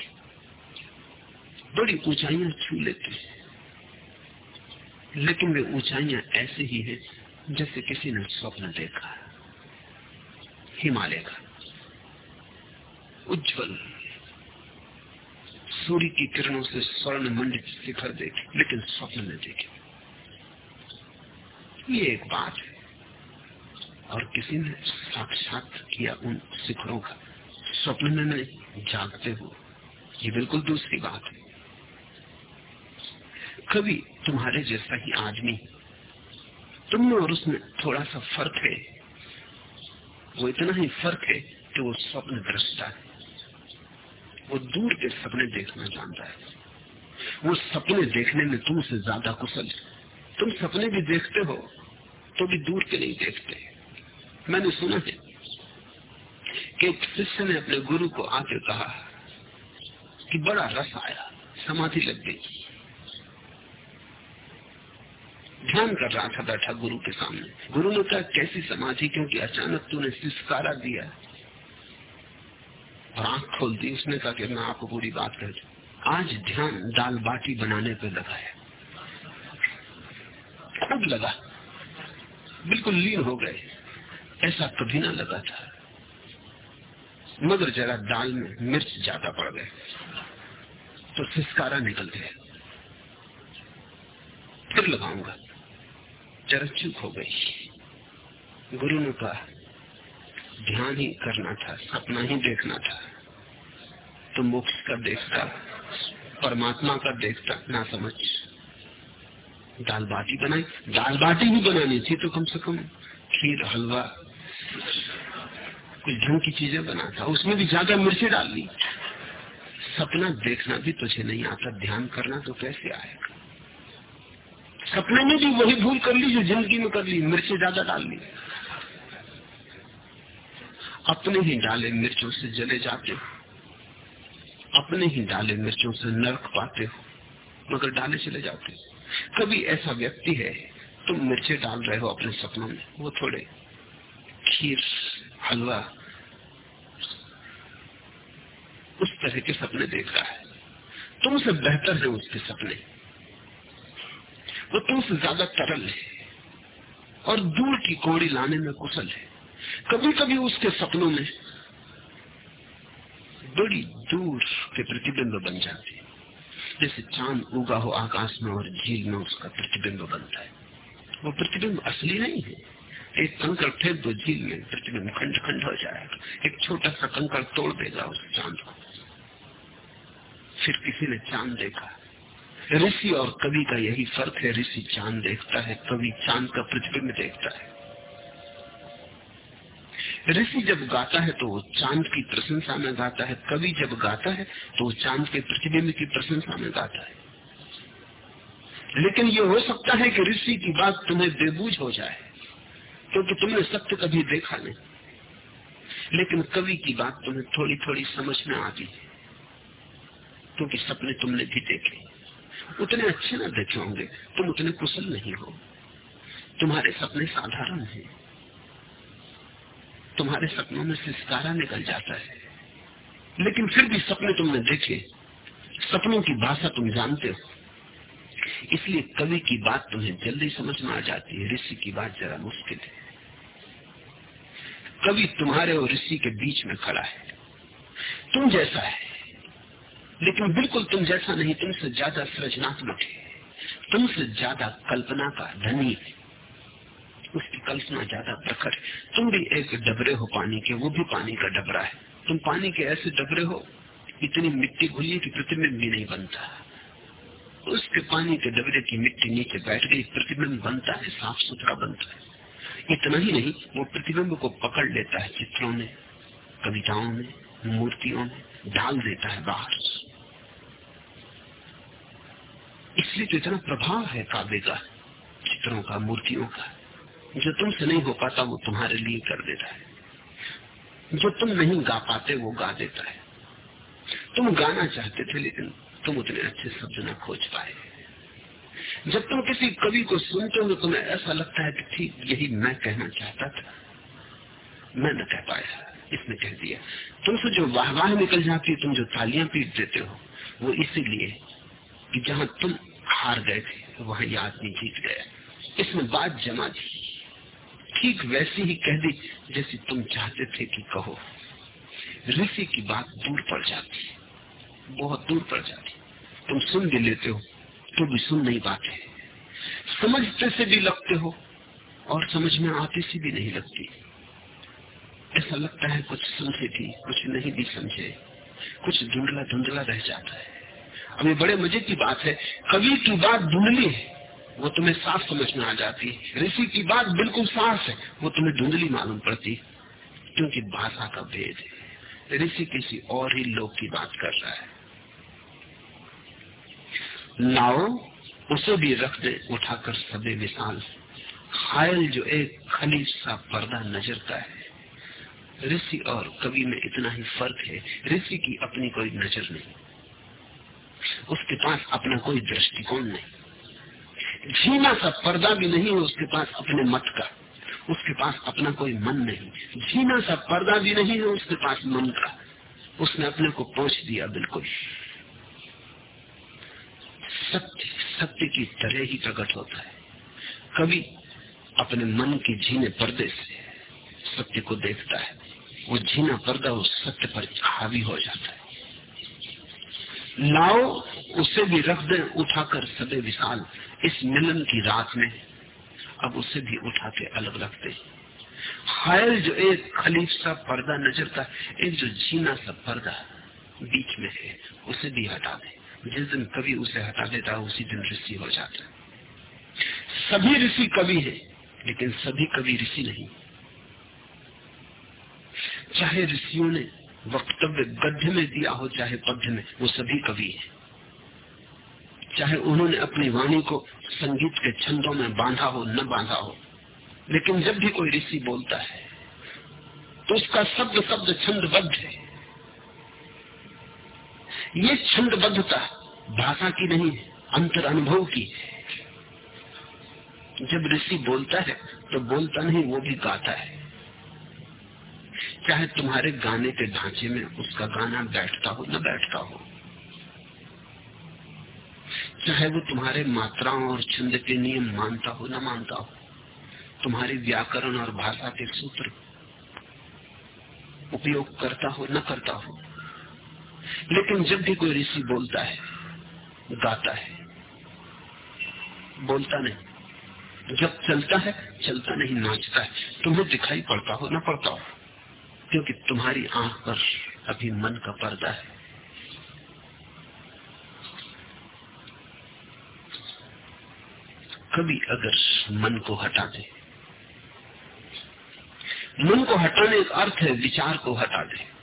बड़ी ऊंचाइयाँ छू लेते हैं। लेकिन वे ऊंचाइयाँ ऐसे ही है जैसे किसी ने स्वप्न देखा। हिमालय का उज्जवल सूर्य की किरणों से स्वर्ण मंडित शिखर देखे, लेकिन स्वप्न में देखे। ये एक बात है। और किसी ने साक्षात किया उन शिखरों का, स्वप्न में नहीं जागते हो ये बिल्कुल दूसरी बात है। कभी तुम्हारे जैसा ही आदमी तुम में और उसमें थोड़ा सा फ़र्क है। वो इतना ही फ़र्क है कि वो स्वप्न दृष्टा है। वो दूर के सपने देखना जानता है। वो सपने देखने में तुमसे ज़्यादा कुशल तुम सपने भी देखते हो तो भी दूर के नहीं देखते। मैंने सुना है कि एक शिष्य ने अपने गुरु को आके कहा कि बड़ा रस आया, समाधि लग गई। ध्यान कर रहा था बैठा गुरु के सामने। गुरु ने कहा, कैसी समाधि? क्योंकि अचानक तूने सिस्कारा दिया। और आँख खोल दी उसने, कहा कि मैं आपको पूरी बात कर आज ध्यान दाल बाटी बनाने पर लगा है। खूब लगा। बिल्कुल लीन हो गए। ऐसा कभी ना लगा था। मगर जरा दाल में मिर्च ज़्यादा पड़ गए। तो सिस्कारा निकल गया। फिर लगाऊँगा। जरा चुप हो गई। गुरु ने कहा ध्यान ही करना था, सपना ही देखना था। तो मोक्ष का देखता, परमात्मा का देखता, ना समझ। दाल बाटी बनाई दाल बाटी भी बनानी थी तो कम से कम खीर, हलवा, कुछ ढंग की चीज़ें बना था। उसमें भी ज़्यादा मिर्ची डाल ली सपना देखना भी तुझे नहीं आता, ध्यान करना तो कैसे आएगा? सपने में भी वही भूल कर ली जो ज़िंदगी में कर ली, मिर्ची ज़्यादा डाल ली अपने ही डाले मिर्चों से जले जाते हो। अपने ही डाले मिर्चों से नरक पाते हो। मगर डाले चले जाते हो। कभी ऐसा व्यक्ति है, तुम मिर्चे डाल रहे हो अपने सपनों में, वो थोड़े खीर, हलवा, उस तरह के सपने देख रहा है तुमसे बेहतर है उसके सपने। वो तुमसे ज़्यादा तरल है और दूर की कोड़ी लाने में कुशल है। कभी कभी उसके सपनों में बड़ी दूर के प्रतिबिंब बन जाते हैं। जैसे चाँद उगा हो आकाश में और झील में उसका प्रतिबिंब बनता है। वो प्रतिबिंब असली नहीं है। एक कंकड़ फेंक दो झील में प्रतिबिंब खंड खंड हो जाएगा। एक छोटा सा कंकड़ तोड़ देगा उस चाँद को। फिर किसी ने चाँद देखा। ऋषि और कवि का यही फ़र्क है। ऋषि चाँद देखता है, कवि चाँद का प्रतिबिंब देखता है। ऋषि जब गाता है तो वो चाँद की प्रशंसा में गाता है, कवि जब गाता है तो वो चाँद के प्रतिबिंब की प्रशंसा में गाता है। लेकिन ये हो सकता है कि ऋषि की बात तुम्हें बेबूझ हो जाए, क्योंकि तो तुमने सत्य कभी देखा नहीं। लेकिन कवि की बात तुम्हें थोड़ी थोड़ी समझ में आती है, क्योंकि सपने तुमने भी देखे। उतने अच्छे ना देखे होंगे, तुम उतने कुशल नहीं हो। तुम्हारे सपने साधारण हैं। तुम्हारे सपनों में से सिस्कारा निकल जाता है। लेकिन फिर भी सपने तुमने देखे। सपनों की भाषा तुम जानते हो। इसलिए कवि की बात तुम्हें जल्दी समझ में आ जाती है। ऋषि की बात जरा मुश्किल है। कवि तुम्हारे और ऋषि के बीच में खड़ा है। तुम जैसा है। लेकिन बिल्कुल तुम जैसा नहीं, तुमसे ज़्यादा सृजनात्मक है। तुमसे ज़्यादा कल्पना का धनी है। उसकी कल्पना ज़्यादा प्रखर। है तुम भी एक डबरे हो पानी के, वो भी पानी का डबरा है। तुम पानी के ऐसे डबरे हो, इतनी मिट्टी घुली कि प्रतिबिंब भी नहीं बनता। उसके पानी के डबरे की मिट्टी नीचे बैठ गई, प्रतिबिंब बनता है साफ़ सुथरा बनता है। इतना ही नहीं, वो प्रतिबिंब को पकड़ लेता है चित्रों में, कविताओं में, मूर्तियों में डाल देता है बाहर इसलिए तो इतना प्रभाव है काव्य का, चित्रों का, मूर्तियों का। जो तुमसे नहीं हो पाता, वो तुम्हारे लिए कर देता है। जो तुम नहीं गा पाते, वो गा देता है। तुम गाना चाहते थे, लेकिन तुम उतने अच्छे शब्द न खोज पाए। जब तुम किसी कवि को सुनते हो तो तुम्हें ऐसा लगता है कि ठीक, यही मैं कहना चाहता था। मैं न कह पाया, इसने कह दिया। तुमसे जो वाह वाह निकल जाती है, तुम जो तालियाँ पीट देते हो, वो इसीलिए कि जहाँ तुम हार गए थे, वहाँ ये आदमी जीत गया। इसमें बात जमा दी ठीक वैसी ही कह दी जैसी तुम चाहते थे कि कहो। ऋषि की बात दूर पड़ जाती बहुत दूर पड़ जाती तुम सुन भी लेते हो तो भी सुन नहीं पाते। समझते से भी लगते हो और समझ में आती सी भी नहीं लगती। ऐसा लगता है कुछ समझे थी कुछ नहीं भी समझे। कुछ धुंधला धुंधला रह जाता है। अभी बड़े मज़े की बात है। कवि की बात धुंधली है? वो तुम्हें साफ़ समझ में आ जाती। है ऋषि की बात बिल्कुल साफ़ है, वो तुम्हें धुंधली मालूम पड़ती, क्योंकि भाषा का भेद है। ऋषि किसी और ही लोग की बात कर रहा है। लाओ उसे भी रख दे उठाकर सबे विशाल खायल जो एक खलीफ सा पर्दा नज़र का है। ऋषि और कवि में इतना ही फ़र्क है, ऋषि की अपनी कोई नज़र नहीं। उसके पास अपना कोई दृष्टिकोण नहीं। झीना सा पर्दा भी नहीं है उसके पास अपने मत का। उसके पास अपना कोई मन नहीं। झीना सा पर्दा भी नहीं है उसके पास मन का। उसने अपने को पहुँच दिया बिल्कुल। सत्य सत्य की तरह ही प्रकट होता है। कभी अपने मन की झीने पर्दे से सत्य को देखता है। वो झीना पर्दा उस सत्य पर हावी हो जाता है। लाओ, उसे भी रख दे, उठाकर सदे विशाल। इस मिलन की रात में, अब उसे भी उठा के अलग रख दे। हायल जो एक खलीफ सा पर्दा नज़र का, एक जो जीना सा पर्दा बीच में है, उसे भी हटा दे। जिस दिन कवि उसे हटा देता है उसी दिन ऋषि हो जाता। है सभी ऋषि कवि है, लेकिन सभी कवि ऋषि नहीं। चाहे ऋषियों ने वक्तव्य गद्य में दिया हो, चाहे पद्य में, वो सभी कवि है। चाहे उन्होंने अपनी वाणी को संगीत के छंदों में बांधा हो, न बांधा हो, लेकिन जब भी कोई ऋषि बोलता है तो उसका शब्द शब्द छंदबद्ध है। ये छंदबद्धता भाषा की नहीं है, अंतर अनुभव की है। जब ऋषि बोलता है तो बोलता नहीं, वो भी गाता है। चाहे तुम्हारे गाने के ढांचे में उसका गाना बैठता हो, न बैठता हो। चाहे वो तुम्हारे मात्राओं और छंद के नियम मानता हो, न मानता हो, तुम्हारी व्याकरण और भाषा के सूत्र उपयोग करता हो, न करता हो। लेकिन जब भी कोई ऋषि बोलता है, गाता है, बोलता नहीं। जब चलता है, चलता नहीं, नाचता है। तुम्हें दिखाई पड़ता हो, न पड़ता हो। क्योंकि तुम्हारी आँख पर अभी मन का पर्दा है। कभी अगर मन को हटा दे। मन को हटाने का अर्थ है विचार को हटा दे।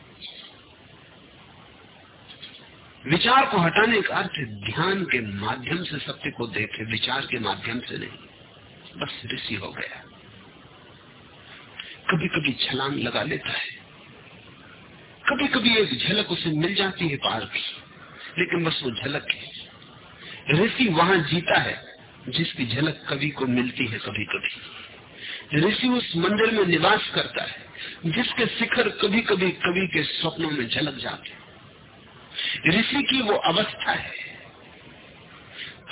विचार को हटाने का अर्थ ध्यान के माध्यम से सत्य को देखे, विचार के माध्यम से नहीं। बस ऋषि हो गया। कभी कभी छलांग लगा लेता है। कभी कभी एक झलक उसे मिल जाती है पार की लेकिन बस वो झलक है। ऋषि वहाँ जीता है, जिसकी झलक कवि को मिलती है कभी कभी ऋषि उस मंदिर में निवास करता है, जिसके शिखर कभी कभी कवि के स्वप्नों में झलक जाते ऋषि की वो अवस्था है।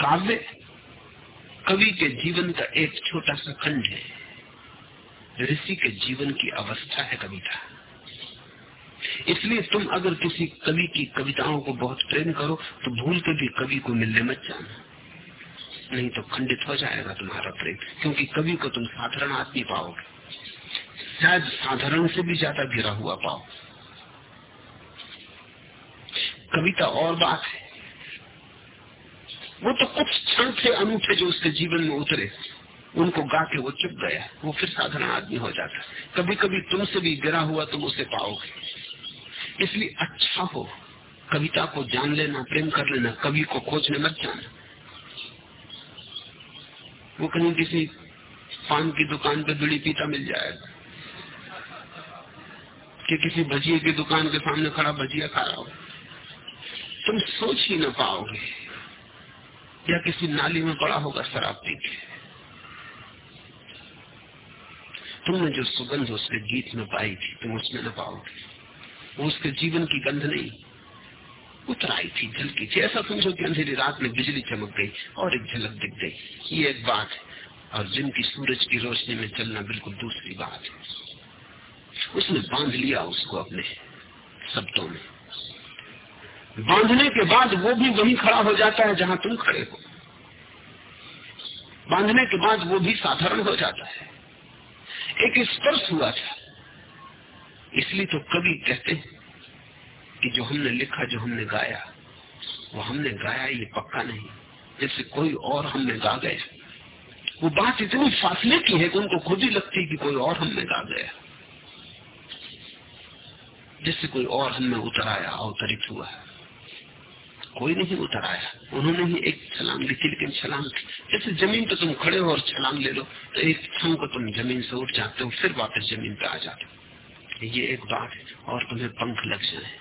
काव्य कवि के जीवन का एक छोटा सा खंड है। ऋषि के जीवन की अवस्था है कविता इसलिए तुम अगर किसी कवि की कविताओं को बहुत प्रेम करो तो भूल के भी कवि को मिलने मत जाना। नहीं तो खंडित हो जाएगा तुम्हारा प्रेम, क्योंकि कवि को तुम साधारण आदमी पाओगे। शायद साधारण से भी ज़्यादा घिरा हुआ पाओ। कविता और बात है। वो तो कुछ क्षण थे अनूठे जो उसके जीवन में उतरे। उनको गा के वो चुप गया। वो फिर साधारण आदमी हो जाता। कभी कभी तुमसे भी गिरा हुआ तुम उसे पाओगे। इसलिए अच्छा हो, कविता को जान लेना, प्रेम कर लेना, कवि को खोजने मत जाना। वो कहीं किसी पान की दुकान पे बिड़ी पीता मिल जाएगा। कि किसी भजिए की दुकान के सामने खड़ा भजिया खा रहा हो। तुम सोच ही ना पाओगे। या किसी नाली में पड़ा होगा शराब पी के तुमने जो सुगंध उसके गीत में पाई थी, तुम उसमें न पाओगे। वो उसके जीवन की गंध नहीं उतर आई थी झलकी थी ऐसा समझो कि अंधेरी रात में बिजली चमक गई और एक झलक दिख गई। ये एक बात है, और जिनकी सूरज की रोशनी में चलना बिल्कुल दूसरी बात है। उसने बाँध लिया उसको अपने शब्दों में। बांधने के बाद वो भी वहीं खड़ा हो जाता है जहाँ तुम खड़े हो। बांधने के बाद वो भी साधारण हो जाता है। एक स्पर्श हुआ था। इसलिए तो कवि कहते हैं कि जो हमने लिखा, जो हमने गाया, वो हमने गाया, ये पक्का नहीं। जैसे कोई और हमने गा गए वो बात इतनी फासले की है कि उनको खुद ही लगती कि कोई और हमने गा गया। जैसे कोई और हमने उतर आया अवतरित हुआ। है कोई नहीं उतर आया। उन्होंने ही एक छलांग लिखी लेकिन छलांग जैसे ज़मीन पे तुम खड़े हो और छलांग ले लो तो एक क्षण को तुम ज़मीन से उठ जाते हो, फिर वापस ज़मीन पे आ जाते हो। ये एक बात है, और तुम्हें पंख लग जाए,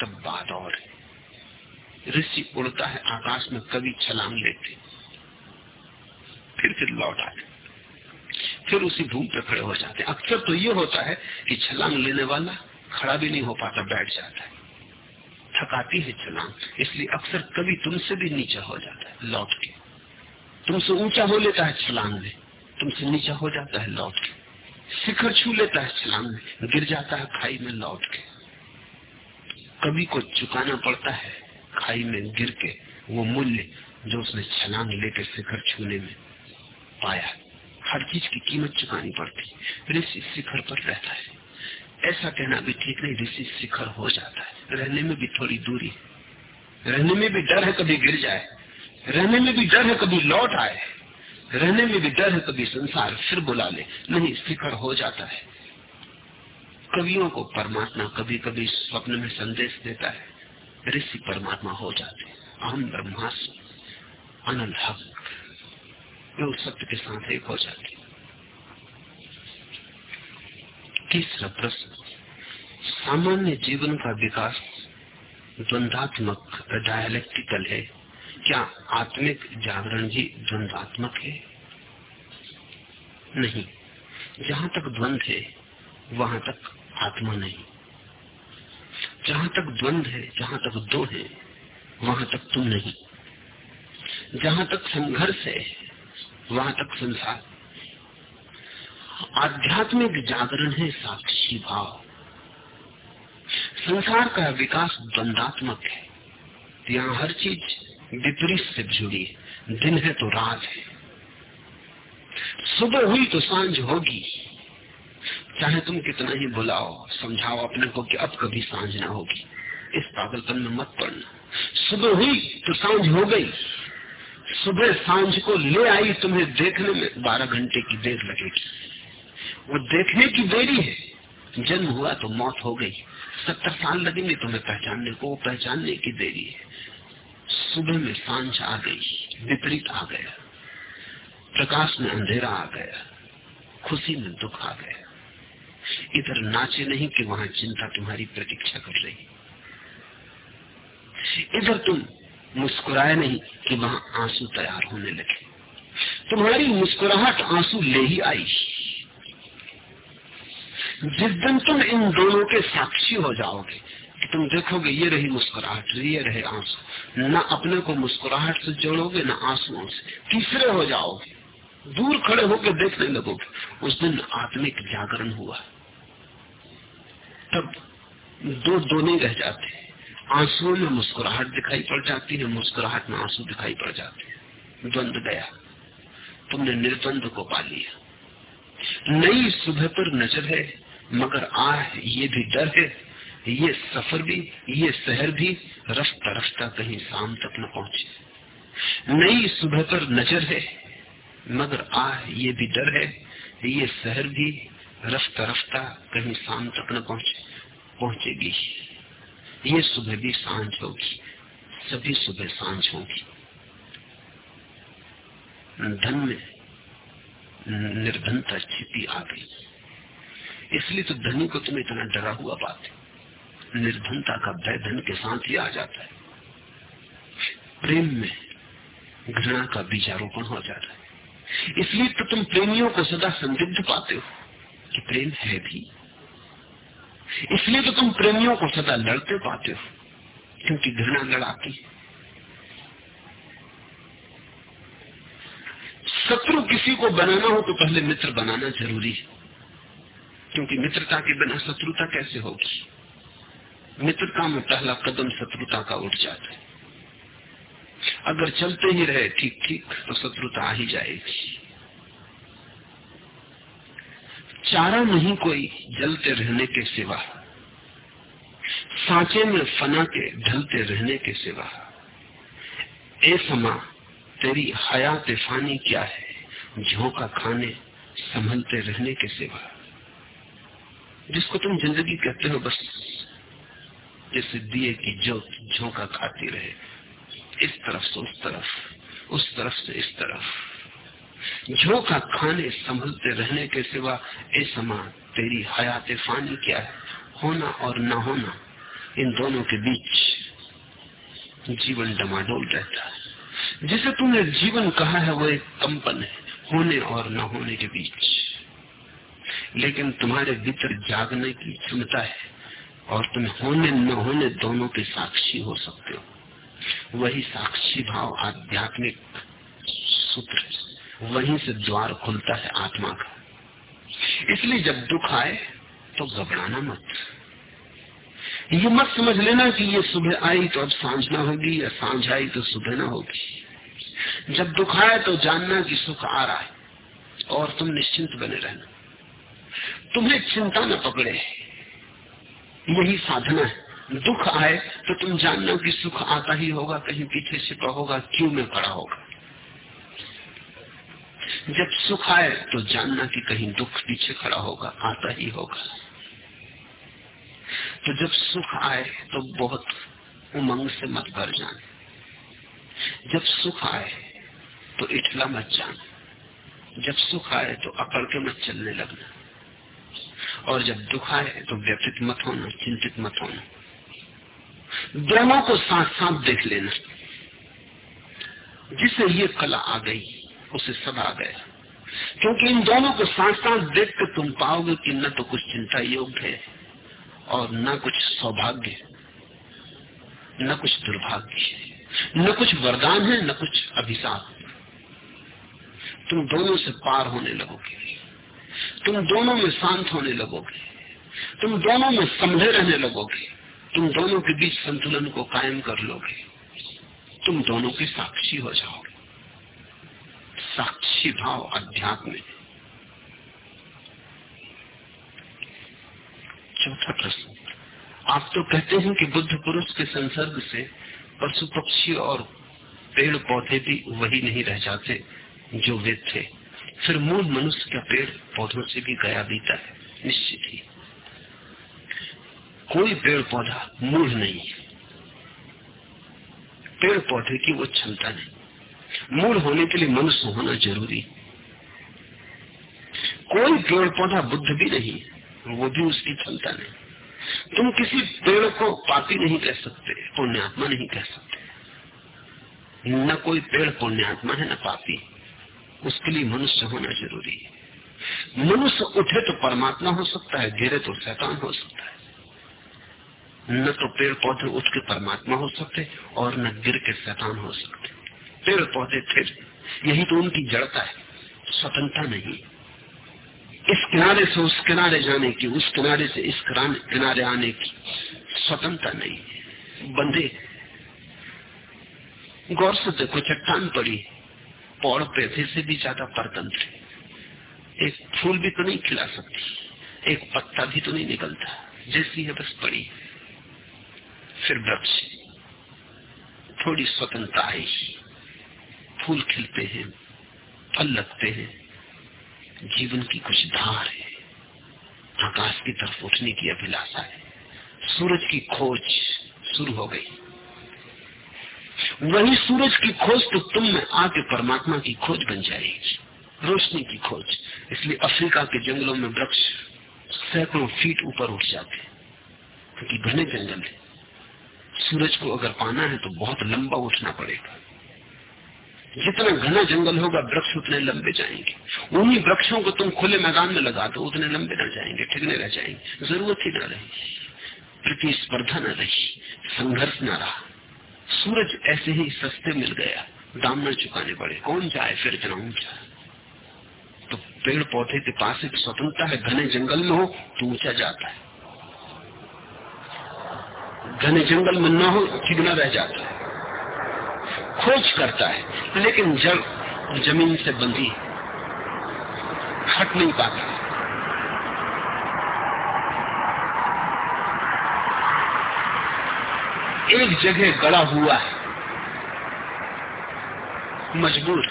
तब बात और है। ऋषि उड़ता है, आकाश में कभी छलांग लेते, फिर फिर लौट आते। फिर उसी भूमि पे खड़े हो जाते। अक्सर तो ये होता है कि छलांग लेने वाला खड़ा भी नहीं हो पाता, बैठ जाता है। थकाती है छलांग इसलिए अक्सर कभी तुमसे भी नीचा हो जाता है लौट के तुमसे ऊँचा हो लेता है छलांग में तुमसे नीचा हो जाता है लौट के शिखर छू लेता है छलांग में गिर जाता है, खाई में लौट के कभी को चुकाना पड़ता है, खाई में गिर के वो मूल्य जो उसने छलांग लेकर शिखर छूने में पाया। हर चीज़ की कीमत चुकानी पड़ती फिर इस शिखर पर रहता है। ऐसा कहना भी ठीक नहीं, ऋषि शिखर हो जाता है। रहने में भी थोड़ी दूरी रहने में भी डर है कभी गिर जाए। रहने में भी डर है कभी लौट आए। रहने में भी डर है कभी संसार फिर बुला ले। नहीं, शिखर हो जाता है। कवियों को परमात्मा कभी कभी स्वप्न में संदेश देता है। ऋषि परमात्मा हो जाते अहम ब्रह्मास्म। अनल हक। वे उस सत्य के साथ एक हो जाते तीसरा प्रश्न, सामान्य जीवन का विकास द्वंदात्मक डायलेक्टिकल है। क्या आत्मिक जागरण भी द्वंदात्मक है? नहीं। जहाँ तक द्वंद है, वहाँ तक आत्मा नहीं। जहाँ तक द्वंद है, जहाँ तक दो है, वहाँ तक तुम नहीं। जहाँ तक संघर्ष है, वहाँ तक संसार। आध्यात्मिक जागरण है साक्षी भाव। संसार का विकास द्वंदात्मक है। यहाँ हर चीज़ विपरीत से जुड़ी है। दिन है तो रात है। सुबह हुई तो साँझ होगी। चाहे तुम कितना ही बुलाओ, समझाओ अपने को कि अब कभी साँझ ना होगी। इस पागलपन में मत पड़ना। सुबह हुई तो साँझ हो गई। सुबह साँझ को ले आई तुम्हें देखने में बारह घंटे की देर लगेगी। वो देखने की देरी है। जन्म हुआ तो मौत हो गई। सत्तर साल लगेंगे तुम्हें पहचानने को, पहचानने की देरी है। सुबह में साँझ आ गई, विपरीत आ गया। प्रकाश में अंधेरा आ गया। खुशी में दुख आ गया। इधर नाचे नहीं कि वहाँ चिंता तुम्हारी प्रतीक्षा कर रही। इधर तुम मुस्कुराए नहीं कि वहाँ आँसू तैयार होने लगे। तुम्हारी मुस्कुराहट आँसू ले ही आई। जिस दिन तुम इन दोनों के साक्षी हो जाओगे कि तुम देखोगे, ये रही मुस्कुराहट, ये रहे आँसू। न अपने को मुस्कुराहट से जोड़ोगे, न आंसुओं से। तीसरे हो जाओगे। दूर खड़े होकर देखने लगोगे। उस दिन आत्मिक जागरण हुआ। तब दो दो नहीं रह जाते आंसुओं में मुस्कुराहट दिखाई पड़ जाती है, मुस्कुराहट में आँसू दिखाई पड़ जाते हैं। द्वंद गया। तुमने निर्द्वंद को पा लिया। नई सुबह पर नज़र है। मगर आह ये भी डर है, ये सफ़र भी, ये शहर भी रफ्ता रफ्ता कहीं शाम तक न पहुँचे। नई सुबह पर नज़र है, मगर आह ये भी डर है, ये शहर भी रफ्ता रफ्ता कहीं शाम तक न पहुँचे, पहुंचेगी। ये सुबह भी साँझ होगी, सभी सुबह साँझ होगी। धन में निर्धनता छिपी आ गई। इसलिए तो धनी को तुम इतना डरा हुआ है। निर्धनता का भय धन के साथ ही आ जाता है। प्रेम में घृणा का बीजारोपण हो जाता है। इसलिए तो तुम प्रेमियों को सदा संदिग्ध पाते हो कि प्रेम है भी। इसलिए तो तुम प्रेमियों को सदा लड़ते पाते हो, क्योंकि घृणा लड़ाती है। शत्रु किसी को बनाना हो तो पहले मित्र बनाना ज़रूरी है। क्योंकि मित्रता के बिना शत्रुता कैसे होगी? मित्रता में पहला कदम शत्रुता का उठ जाता है। अगर चलते ही रहे ठीक ठीक तो शत्रुता आ ही जाएगी। चारा नहीं कोई जलते रहने के सिवा। सांचे में फना के ढलते रहने के सिवा। ए समा, तेरी हयात फानी क्या है? झोंका खाने संभलते रहने के सिवा। जिसको तुम ज़िंदगी कहते हो, बस जैसे दिए की जोत झोंका खाती रहे। इस तरफ़ से उस तरफ़ उस तरफ़ से इस तरफ़। झोंका खाने, संभलते रहने के सिवा, ए समा, तेरी हयात फानी क्या है? होना और न होना, इन दोनों के बीच जीवन डमाडोल रहता है। जिसे तुमने जीवन कहा है, वो एक कंपन है, होने और न होने के बीच। लेकिन तुम्हारे भीतर जागने की क्षमता है और तुम होने न होने दोनों के साक्षी हो सकते हो। वही साक्षी भाव आध्यात्मिक सूत्र वहीं से द्वार खुलता है आत्मा का। इसलिए जब दुख आए तो घबराना मत। ये मत समझ लेना कि ये सुबह आई तो अब साँझ ना होगी, या साँझ आई तो सुबह ना होगी। जब दुख आए तो जानना कि सुख आ रहा है और तुम निश्चिंत बने रहना। तुम्हें चिंता न पकड़े। यही साधना है। दुख आए तो तुम जानना कि सुख आता ही होगा, कहीं पीछे छिपा होगा, क्यों में खड़ा होगा। जब सुख आए तो जानना कि कहीं दुख पीछे खड़ा होगा, आता ही होगा। तो जब सुख आए तो बहुत उमंग से मत भर जाने। जब सुख आए तो इठला मत जाना। जब सुख आए तो अकड़ के मत चलने लगना। और जब दुख आए तो व्यथित मत होना, चिंतित मत होना। दोनों को साथ साथ देख लेना। जिसे ये कला आ गई, उसे सब आ गया क्योंकि इन दोनों को साथ साथ देख कर तुम पाओगे कि न तो कुछ चिंता योग्य है और न कुछ सौभाग्य, न कुछ दुर्भाग्य न कुछ वरदान है, न कुछ अभिशाप। तुम दोनों से पार होने लगोगे। तुम दोनों में शांत होने लगोगे। तुम दोनों में समझे रहने लगोगे। तुम दोनों के बीच संतुलन को कायम कर लोगे। तुम दोनों के साक्षी हो जाओगे। साक्षी भाव अध्यात्म चौथा प्रश्न। आप तो कहते हैं कि बुद्ध पुरुष के संसर्ग से पशु पक्षी और पेड़ पौधे भी वही नहीं रह जाते जो वे थे। फिर मूल मनुष्य का पेड़ पौधों से भी गया बीता है, निश्चित ही। कोई पेड़ पौधा मूल नहीं है। पेड़ पौधे की वो क्षमता नहीं। मूल होने के लिए मनुष्य होना ज़रूरी कोई पेड़ पौधा बुद्ध भी नहीं वो भी उसकी क्षमता नहीं। तुम किसी पेड़ को पापी नहीं कह सकते, पुण्यात्मा नहीं कह सकते। न कोई पेड़ पुण्यात्मा है, न पापी उसके लिए मनुष्य होना ज़रूरी है। मनुष्य उठे तो परमात्मा हो सकता है, गिरे तो शैतान हो सकता है। न तो पेड़ पौधे उठ के परमात्मा हो सकते और न गिर के शैतान हो सकते। पेड़ पौधे फिर, यही तो उनकी जड़ता है, स्वतंत्रता नहीं। इस किनारे से उस किनारे जाने की, उस किनारे से इस किनारे आने की स्वतंत्रता नहीं। बंधे गौर से देखो, चट्टान पड़ी पौड़ पैसे से भी ज़्यादा परतंत्र एक फूल भी तो नहीं खिला सकती, एक पत्ता भी तो नहीं निकलता, जैसी है बस पड़ी। फिर वृक्ष, थोड़ी स्वतंत्रता आई। फूल खिलते हैं, फल लगते हैं, जीवन की कुछ धार है। आकाश की तरफ़ उठने की अभिलाषा है। सूरज की खोज शुरू हो गई। वही सूरज की खोज तो तुम में आके परमात्मा की खोज बन जाएगी। रोशनी की खोज। इसलिए अफ्रीका के जंगलों में वृक्ष सैकड़ों फीट ऊपर उठ जाते क्योंकि घने जंगल है। सूरज को अगर पाना है तो बहुत लंबा उठना पड़ेगा। जितना घना जंगल होगा, वृक्ष उतने लंबे जाएँगे। उन्हीं वृक्षों को तुम खुले मैदान में लगा दो, उतने लंबे न जाएँगे ठिकने रह जाएँगे। ज़रूरत ही न रही। प्रतिस्पर्धा न रही। संघर्ष न रहा। सूरज ऐसे ही सस्ते मिल गया दाम न चुकाने पड़े। कौन जाए फिर इतना ऊँचा? तो पेड़ पौधे के पास एक स्वतंत्रता है, घने जंगल में हो तो ऊँचा जाता है। घने जंगल में न हो चिगना रह जाता है। खोज करता है, लेकिन जब ज़मीन से बंधी हट नहीं पाता। एक जगह गड़ा हुआ है। मजबूर।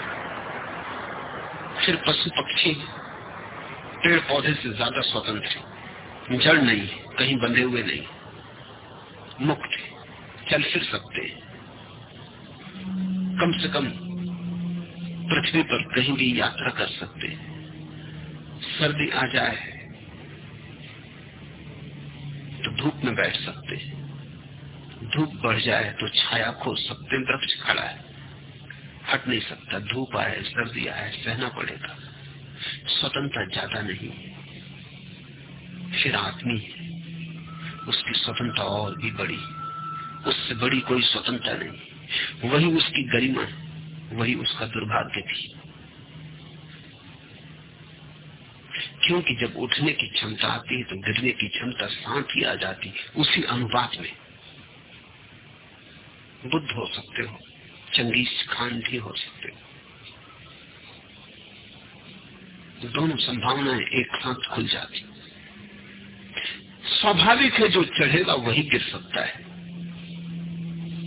फिर पशु पक्षी पेड़ पौधे से ज़्यादा स्वतंत्र जड़ नहीं कहीं बंधे हुए नहीं। मुक्त चल फिर सकते कम से कम पृथ्वी पर कहीं भी यात्रा कर सकते सर्दी आ जाए तो धूप में बैठ सकते धूप बढ़ जाए तो छाया खो सकते वृक्ष खड़ा है। हट नहीं सकता, धूप आए, सर्दी आए, सहना पड़ेगा। स्वतंत्रता ज़्यादा नहीं फिर आदमी है। उसकी स्वतंत्रता और भी बड़ी। उससे बड़ी कोई स्वतंत्रता नहीं। वही उसकी गरिमा है, वही उसका दुर्भाग्य थी क्योंकि जब उठने की क्षमता आती है तो गिरने की क्षमता साथ ही आ जाती उसी अनुपात में। बुद्ध हो सकते हो चंगेज खान भी हो सकते हो। दोनों संभावनाएँ एक साथ खुल जाती। स्वाभाविक है जो चढ़ेगा, वही गिर सकता है।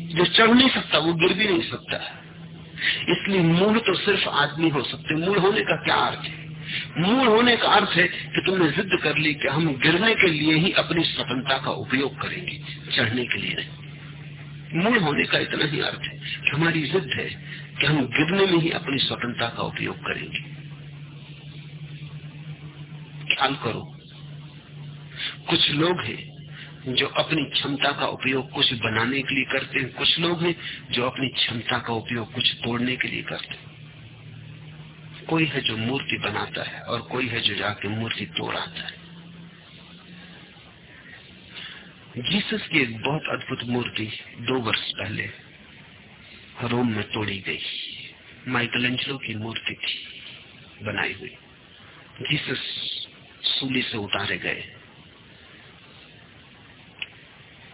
जो चढ़ नहीं सकता, वो गिर भी नहीं सकता इसलिए मूल तो सिर्फ़ आदमी हो सकते मूल होने का क्या अर्थ है? मूल होने का अर्थ है कि तुमने जिद कर ली कि हम गिरने के लिए ही अपनी स्वतंत्रता का उपयोग करेंगे, चढ़ने के लिए नहीं। मूल होने का इतना ही अर्थ है कि हमारी जिद है कि हम गिरने में ही अपनी स्वतंत्रता का उपयोग करेंगे। ख्याल करो, कुछ लोग हैं जो अपनी क्षमता का उपयोग कुछ बनाने के लिए करते हैं, कुछ लोग हैं जो अपनी क्षमता का उपयोग कुछ तोड़ने के लिए करते हैं। कोई है जो मूर्ति बनाता है और कोई है जो जाके मूर्ति तोड़ आता है। जीसस की एक बहुत अद्भुत मूर्ति दो वर्ष पहले रोम में तोड़ी गई। माइकल एंजलो की मूर्ति थी, बनाई हुई। जीसस सूली से उतारे गए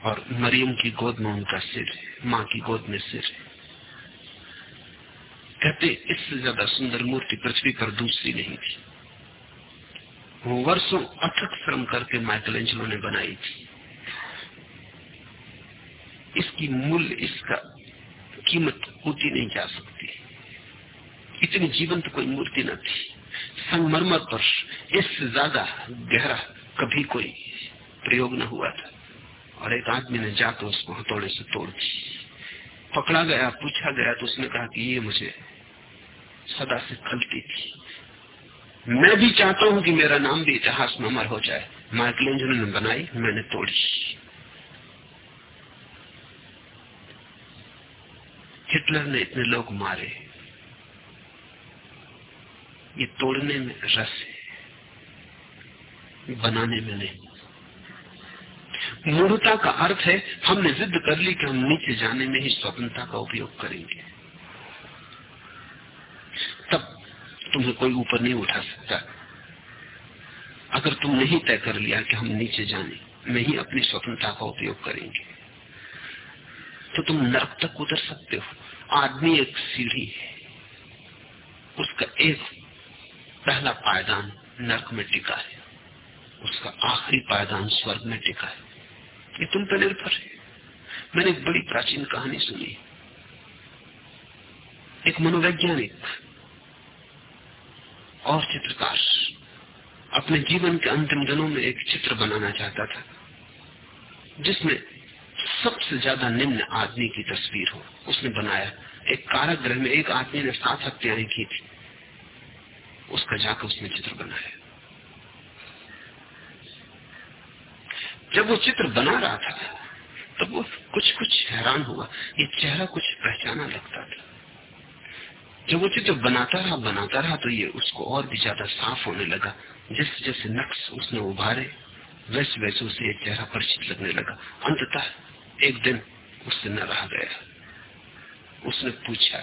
और मरियम की गोद में उनका सिर, माँ की गोद में सिर। कहते, इससे ज़्यादा सुंदर मूर्ति पृथ्वी पर दूसरी नहीं थी। वो वर्षों अथक श्रम करके माइकल एंजलो ने बनाई थी। इसकी मूल इसका कीमत होती नहीं जा सकती। इतनी जीवंत कोई मूर्ति न थी। संगमरमर पर इससे ज़्यादा गहरा कभी कोई प्रयोग न हुआ था। और एक आदमी ने जाकर उसको हथौड़े से तोड़ दी। पकड़ा गया, पूछा गया तो उसने कहा कि ये मुझे सदा से खलती थी। मैं भी चाहता हूँ कि मेरा नाम भी इतिहास में अमर हो जाए। माइकल ने बनाई, मैंने तोड़ी हिटलर ने इतने लोग मारे। ये तोड़ने में रस है, बनाने में नहीं। मूर्ता का अर्थ है, हमने जिद कर ली कि हम नीचे जाने में ही स्वतंत्रता का उपयोग करेंगे। तब तुम्हें कोई ऊपर नहीं उठा सकता। अगर तुमने ही तय कर लिया कि हम नीचे जाने में ही अपनी स्वतंत्रता का उपयोग करेंगे। तो तुम नरक तक उतर सकते हो। आदमी एक सीढ़ी है। उसका एक पहला पायदान नरक में टिका है। उसका आखिरी पायदान स्वर्ग में टिका है। ये तुम पर निर्भर है। मैंने एक बड़ी प्राचीन कहानी सुनी। एक मनोवैज्ञानिक और चित्रकार अपने जीवन के अंतिम दिनों में एक चित्र बनाना चाहता था, जिसमें सबसे ज़्यादा निम्न आदमी की तस्वीर हो। उसने बनाया। एक कारागृह में एक आदमी ने सात हत्याएँ की थी। उसका जाकर उसने चित्र बनाया। जब वो चित्र बना रहा था, तब वो कुछ कुछ हैरान हुआ। ये चेहरा कुछ पहचाना लगता था। जब वो चित्र बनाता रहा बनाता रहा तो ये उसको और भी ज़्यादा साफ़ होने लगा। जैसे जैसे नक्श उसने उभारे वैसे वैसे उसे ये चेहरा परिचित लगने लगा। अंततः एक दिन उससे न रहा गया। उसने पूछा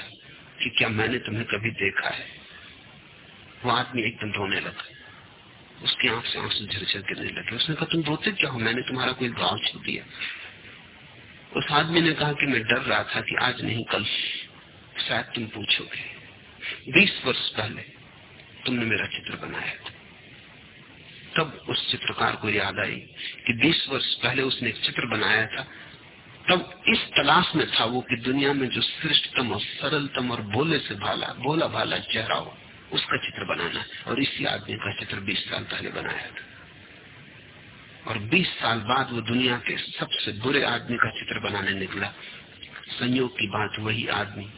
कि क्या मैंने तुम्हें कभी देखा है? वो आदमी एकदम रोने लगा। उसकी आँख से आँसू झरझर गिरने लगे। उसने कहा, तुम रोते क्या हो? मैंने तुम्हारा कोई गाँव छू दिया। उस आदमी ने कहा कि मैं डर रहा था कि आज नहीं, कल शायद तुम पूछोगे। बीस वर्ष पहले तुमने मेरा चित्र बनाया था। तब उस चित्रकार को याद आई कि बीस वर्ष पहले उसने एक चित्र बनाया था। तब इस तलाश में था वो कि दुनिया में जो श्रेष्ठतम और सरलतम और भोले से भाला, भोला भाला चेहरा हो, उसका चित्र बनाना और इसी आदमी का चित्र 20 साल पहले बनाया था। और 20 साल बाद वो दुनिया के सबसे बुरे आदमी का चित्र बनाने निकला। संयोग की बात वही आदमी।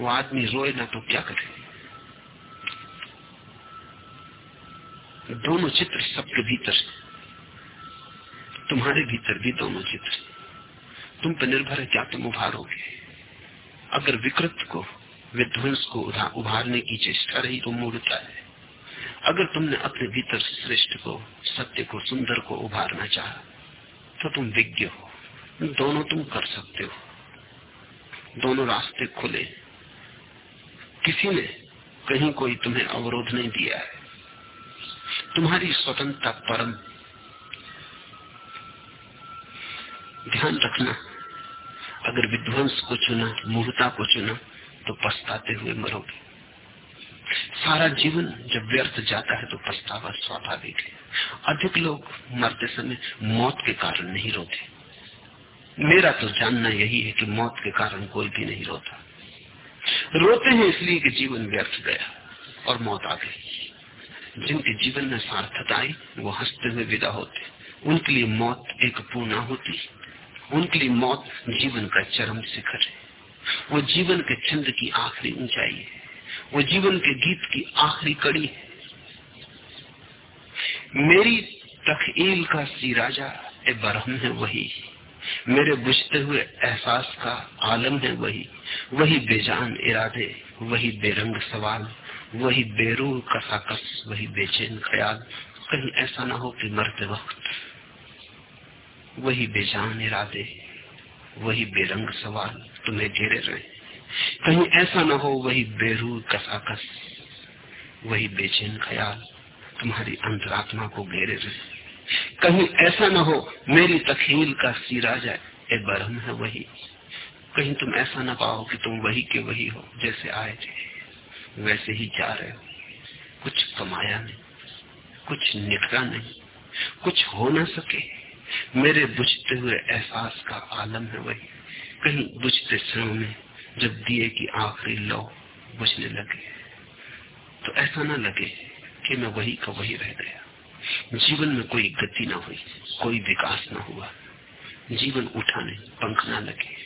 वो आदमी रोए ना तो क्या करे दोनों चित्र सबके भीतर तुम्हारे भीतर भी दोनों चित्र तुम पर निर्भर है क्या तुम उभारोगे। अगर विकृत को, विध्वंस को उभारने की चेष्टा रही तो मूर्ता है। अगर तुमने अपने भीतर श्रेष्ठ को, सत्य को, सुंदर को उभारना चाहा तो तुम विज्ञ हो। दोनों तुम कर सकते हो। दोनों रास्ते खुले। किसी ने कहीं कोई तुम्हें अवरोध नहीं दिया है। तुम्हारी स्वतंत्रता परम। ध्यान रखना, अगर विध्वंस को चुना मूर्ता को चुना तो पछताते हुए मरोगे। सारा जीवन जब व्यर्थ जाता है तो पछतावा स्वाभाविक है। अधिक लोग मरते समय मौत के कारण नहीं रोते। मेरा तो जानना यही है कि मौत के कारण कोई भी नहीं रोता। रोते हैं इसलिए कि जीवन व्यर्थ गया और मौत आ गई। जिनके जीवन में सार्थकता आई, वो हँसते हुए विदा होते। उनके लिए मौत एक पूर्ण होती। उनके लिए मौत जीवन का चरम शिखर है। वो जीवन के छंद की आखिरी ऊंचाई है। वो जीवन के गीत की आखिरी कड़ी है। मेरी तखील का सी राजा, ए बरहम है वही। मेरे बुझते हुए एहसास का आलम है वही। वही बेजान इरादे, वही बेरंग सवाल। वही बेरूह कसाकस वही बेचैन ख्याल कहीं ऐसा ना हो कि मरते वक्त वही बेजान इरादे, वही बेरंग सवाल तुम्हें घेरे रहे। कहीं ऐसा ना हो वही बेरू कसाकस वही बेचैन ख्याल तुम्हारी अंतरात्मा को घेरे रहे। कहीं ऐसा ना हो मेरी तखील का सिरा जाए ए बरहम है वही। कहीं तुम ऐसा ना पाओ कि तुम वही के वही हो जैसे आए थे। वैसे ही जा रहे हो। कुछ कमाया नहीं, कुछ निखरा नहीं, कुछ हो ना सके। मेरे बुझते हुए एहसास का आलम है वही। कहीं बुझते क्षण में जब दिए की आखिरी लो बुझने लगे तो ऐसा ना लगे कि मैं वही का वही रह गया। जीवन में कोई गति ना हुई, कोई विकास ना हुआ। जीवन उठाने पंख ना लगे।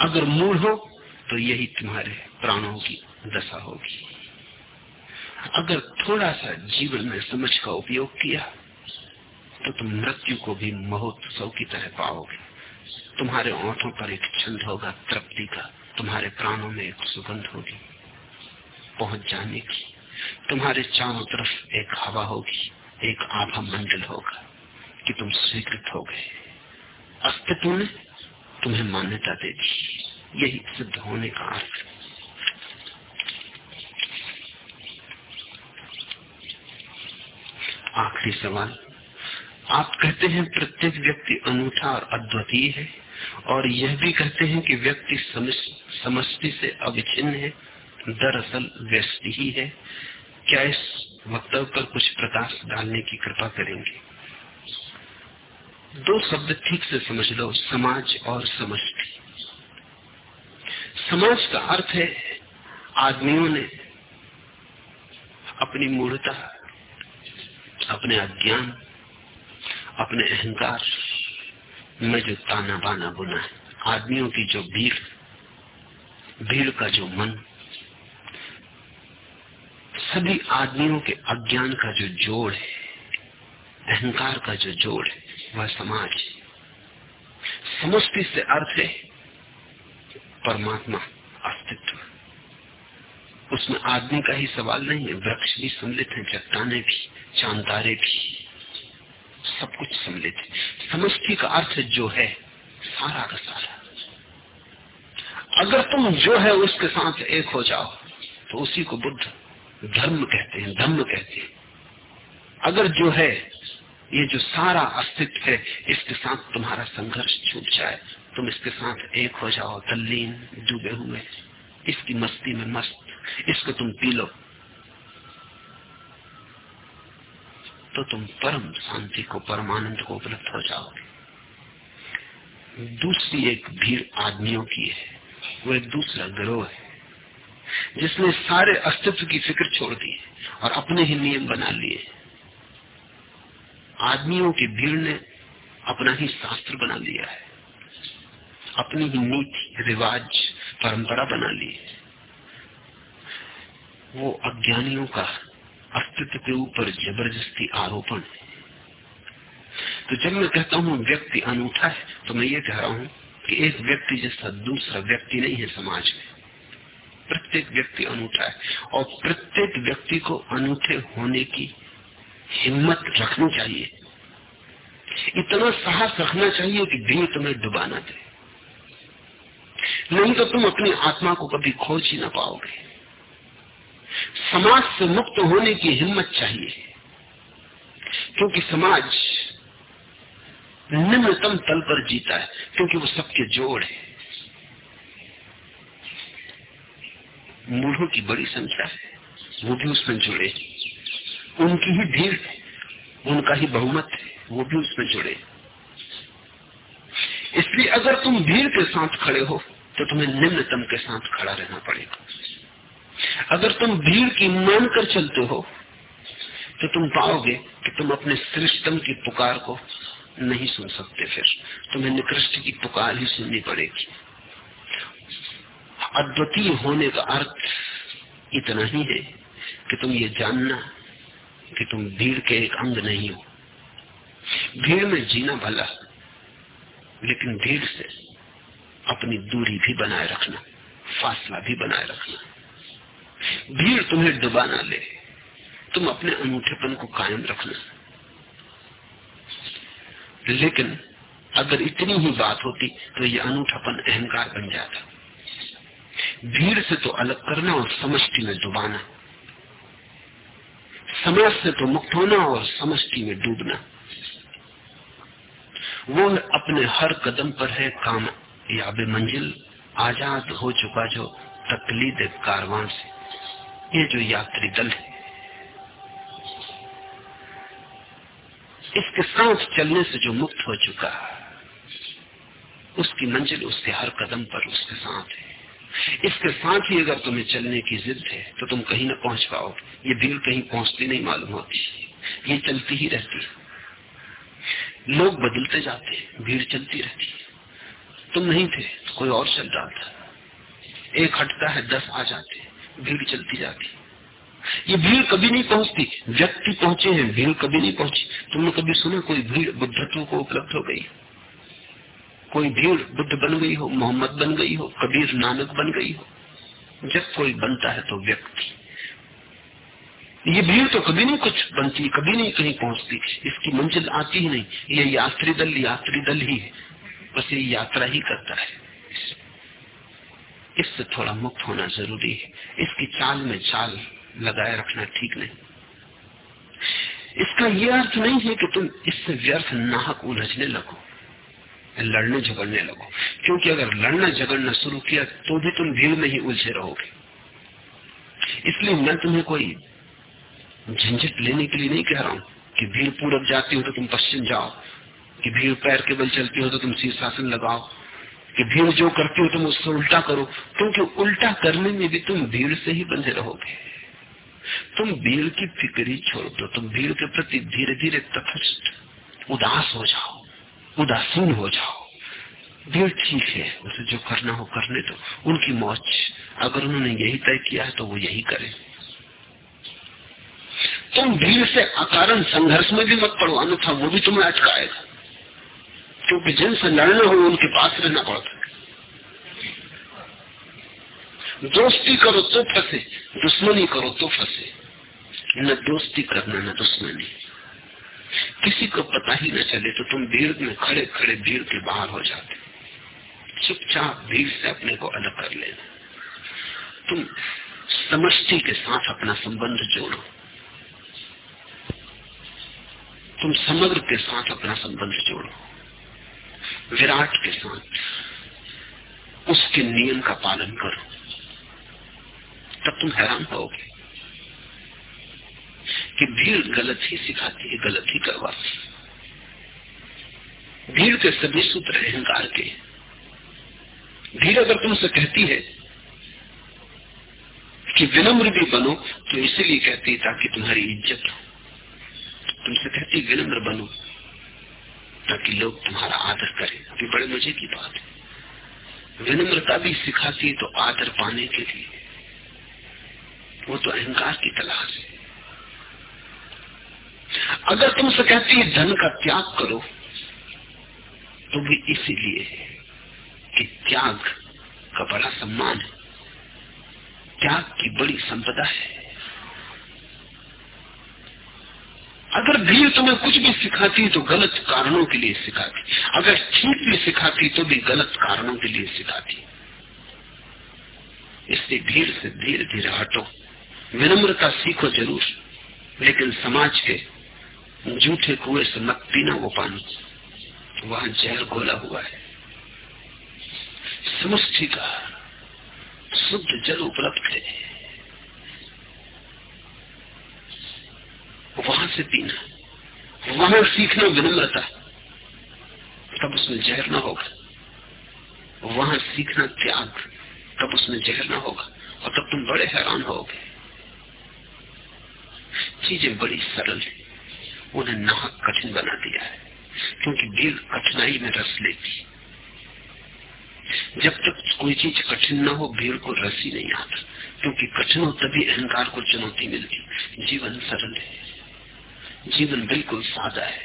अगर मूल हो तो यही तुम्हारे प्राणों की दशा होगी। अगर थोड़ा सा जीवन में समझ का उपयोग किया तो तुम मृत्यु को भी महोत्सव की तरह पाओगे। तुम्हारे ओठों पर एक छंद होगा, तृप्ति का। तुम्हारे प्राणों में एक सुगंध होगी, पहुँच जाने की। तुम्हारे चारों तरफ़ एक हवा होगी, एक आभा मंडल होगा कि तुम स्वीकृत हो गए। अस्तित्व ने तुम्हें मान्यता दे दी यही सिद्ध होने का अर्थ। आखिरी सवाल। आप कहते हैं प्रत्येक व्यक्ति अनूठा और अद्वितीय है, और यह भी कहते हैं कि व्यक्ति समष्टि से अविच्छिन्न है, दरअसल व्यस्ति ही है। क्या इस वक्तव्य पर कुछ प्रकाश डालने की कृपा करेंगे? दो शब्द ठीक से समझ लो, समाज और समष्टि। समाज का अर्थ है, आदमियों ने अपनी मूर्ता अपने अज्ञान अपने अहंकार में जो ताना बाना बुना है। आदमियों की जो भीड़ भीड़ का जो मन सभी आदमियों के अज्ञान का जो जोड़ है अहंकार का जो जोड़ है वह समाज समष्टि से अर्थ है परमात्मा अस्तित्व। उसमें आदमी का ही सवाल नहीं है। वृक्ष भी सम्मिलित है, चट्टाने भी चांदारे भी। सब कुछ सम्मिलित है। समष्टि का अर्थ जो है, सारा का सारा। अगर तुम जो है उसके साथ एक हो जाओ तो उसी को बुद्ध धर्म कहते हैं धर्म कहते हैं। अगर जो है, ये जो सारा अस्तित्व है, इसके साथ तुम्हारा संघर्ष छूट जाए, तुम इसके साथ एक हो जाओ, तल्लीन, डूबे हुए। इसकी मस्ती में मस्त। इसको तुम पी लो। तो तुम परम शांति को, परमानंद को उपलब्ध हो जाओगे। दूसरी एक भीड़ आदमियों की है वो एक दूसरा ग्रोह है, जिसने सारे अस्तित्व की फ़िक्र छोड़ दी और अपने ही नियम बना लिए आदमियों की भीड़ ने अपना ही शास्त्र बना लिया है, अपनी ही नीति, रिवाज, परंपरा बना ली है। वो अज्ञानियों का अस्तित्व के ऊपर ज़बरदस्ती आरोपण। है तो जब मैं कहता हूँ व्यक्ति अनूठा है तो मैं ये कह रहा हूँ कि एक व्यक्ति जैसा दूसरा व्यक्ति नहीं है समाज में। प्रत्येक व्यक्ति अनूठा है और प्रत्येक व्यक्ति को अनूठे होने की हिम्मत रखनी चाहिए। इतना साहस रखना चाहिए कि भीड़ तुम्हें डुबाना दे। नहीं तो तुम अपनी आत्मा को कभी खोज ही ना पाओगे। समाज से मुक्त होने की हिम्मत चाहिए। क्योंकि समाज निम्नतम तल पर जीता है, क्योंकि वो सबके जोड़ है। मूढ़ों की बड़ी संख्या है, वो भी उसमें जुड़े उनकी ही भीड़ है, उनका ही बहुमत है, वो भी उसमें जुड़े इसलिए अगर तुम भीड़ के साथ खड़े हो तो तुम्हें निम्नतम के साथ खड़ा रहना पड़ेगा। अगर तुम भीड़ की मान कर चलते हो तो तुम पाओगे कि तुम अपने श्रेष्ठतम की पुकार को नहीं सुन सकते फिर। तुम्हें निकृष्ट की पुकार ही सुननी पड़ेगी। अद्वितीय होने का अर्थ इतना ही है कि तुम ये जानना कि तुम भीड़ के एक अंग नहीं हो। भीड़ में जीना भला, लेकिन भीड़ से अपनी दूरी भी बनाए रखना, फासला भी बनाए रखना। भीड़ तुम्हें डुबाना ले तुम अपने अनूठेपन को कायम रखना। लेकिन अगर इतनी ही बात होती तो ये अनूठापन अहंकार बन जाता। भीड़ से तो अलग करना और समष्टि में डुबाना। समाज से तो मुक्त होना और समष्टि में डूबना। वो अपने हर कदम पर है काम या मंजिल आज़ाद हो चुका जो तकलीद कारवान से। ये जो यात्री दल है, इसके साथ चलने से जो मुक्त हो चुका, उसकी मंजिल, उसके हर कदम पर उसके साथ है। इसके साथ ही अगर तुम्हें चलने की जिद है तो तुम कहीं ना पहुँच पाओ ये भीड़ कहीं पहुँचती नहीं मालूम होती। ये चलती ही रहती है। लोग बदलते जाते भीड़ चलती रहती तुम नहीं थे तो कोई और चल रहा था। एक हटता है, दस आ जाते भीड़ चलती जाती ये भीड़ कभी नहीं पहुँचती। व्यक्ति पहुँचे हैं, भीड़ कभी नहीं पहुँची। तुमने कभी सुना कोई भीड़ बुद्धत्व को उपलब्ध हो गई? कोई भीड़ बुद्ध बन गई हो, मोहम्मद बन गई हो, कबीर नानक बन गई हो? जब कोई बनता है तो व्यक्ति। ये भीड़ तो कभी नहीं कुछ बनती, कभी नहीं कहीं पहुँचती। इसकी मंजिल आती ही नहीं। ये यात्री दल यात्री दल ही है। बस ये यात्रा ही करता है। इससे थोड़ा मुक्त होना ज़रूरी है। इसकी चाल में चाल लगाए रखना ठीक नहीं। इसका यह अर्थ नहीं है कि तुम इससे व्यर्थ नाहक उलझने लगो, लड़ने झगड़ने लगो। क्योंकि अगर लड़ना झगड़ना शुरू किया तो भी तुम भीड़ में ही उलझे रहोगे। इसलिए मैं तुम्हें कोई झंझट लेने के लिए नहीं कह रहा हूँ कि भीड़ पूरब जाती हो तो तुम पश्चिम जाओ, कि भीड़ पैर के बल चलती हो तो तुम शीर्षासन लगाओ। कि भीड़ जो करती हो तुम उससे उल्टा करो, क्योंकि उल्टा करने में भी तुम भीड़ से ही बंधे रहोगे। तुम भीड़ की फ़िक्र ही छोड़ दो, तुम भीड़ के प्रति धीरे धीरे तथस्थ उदास हो जाओ, उदासीन हो जाओ। भीड़ ठीक है, उसे जो करना हो करने दो। उनकी मौज, अगर उन्होंने यही तय किया है तो वो यही करें। तुम भीड़ से अकारण संघर्ष में भी मत पड़ो, अन्यथा वो भी तुम्हें अटकाएगा। क्योंकि जिनसे लड़ना हो, उनके पास रहना पड़ता है। दोस्ती करो तो फंसे, दुश्मनी करो तो फंसे। न दोस्ती करना, न दुश्मनी। किसी को पता ही न चले तो तुम भीड़ में खड़े खड़े भीड़ के बाहर हो जाते। चुपचाप भीड़ से अपने को अलग कर लेना। तुम समष्टि के साथ अपना संबंध जोड़ो। तुम समग्र के साथ अपना संबंध जोड़ो। विराट के साथ। उसके नियम का पालन करो। तब तुम हैरान होगे कि भीड़ गलत ही सिखाती है, गलत ही करवाती है। भीड़ के सभी सूत्र अहंकार के। भीड़ अगर तुमसे कहती है कि विनम्र भी बनो तो इसीलिए कहती ताकि तुम्हारी इज़्ज़त हो। तुमसे कहती विनम्र बनो। ताकि लोग तुम्हारा आदर करें। अभी बड़े मज़े की बात है। विनम्रता भी सिखाती है तो आदर पाने के लिए। वो तो अहंकार की तलाश है। अगर तुमसे कहती है, धन का त्याग करो तो भी इसीलिए कि त्याग का बड़ा सम्मान है। त्याग की बड़ी संपदा है। अगर भीड़ तुम्हें कुछ भी सिखाती तो गलत कारणों के लिए सिखाती अगर ठीक भी सिखाती तो भी गलत कारणों के लिए सिखाती इसलिए भीड़ से धीरे धीरे हटो। विनम्रता सीखो ज़रूर, लेकिन समाज के जूठे कुएँ से मत पीना वो पानी। वहाँ जहर घोला हुआ है। समष्टि का शुद्ध जल उपलब्ध है। वहाँ से पीना। वहाँ सीखना विनम्रता। तब उसमें जहर ना होगा। वहाँ सीखना त्याग। तब उसमें जहर ना होगा। और तब तुम बड़े हैरान होगे। चीज़ें बड़ी सरल है। उन्हें नाहक कठिन बना दिया है। क्योंकि भीड़ कठिनाई में रस लेती। जब तक कोई चीज़ कठिन ना हो, भीड़ को रस ही नहीं आता। क्योंकि कठिन हो तभी अहंकार को चुनौती मिलती। जीवन सरल है। जीवन बिल्कुल सादा है।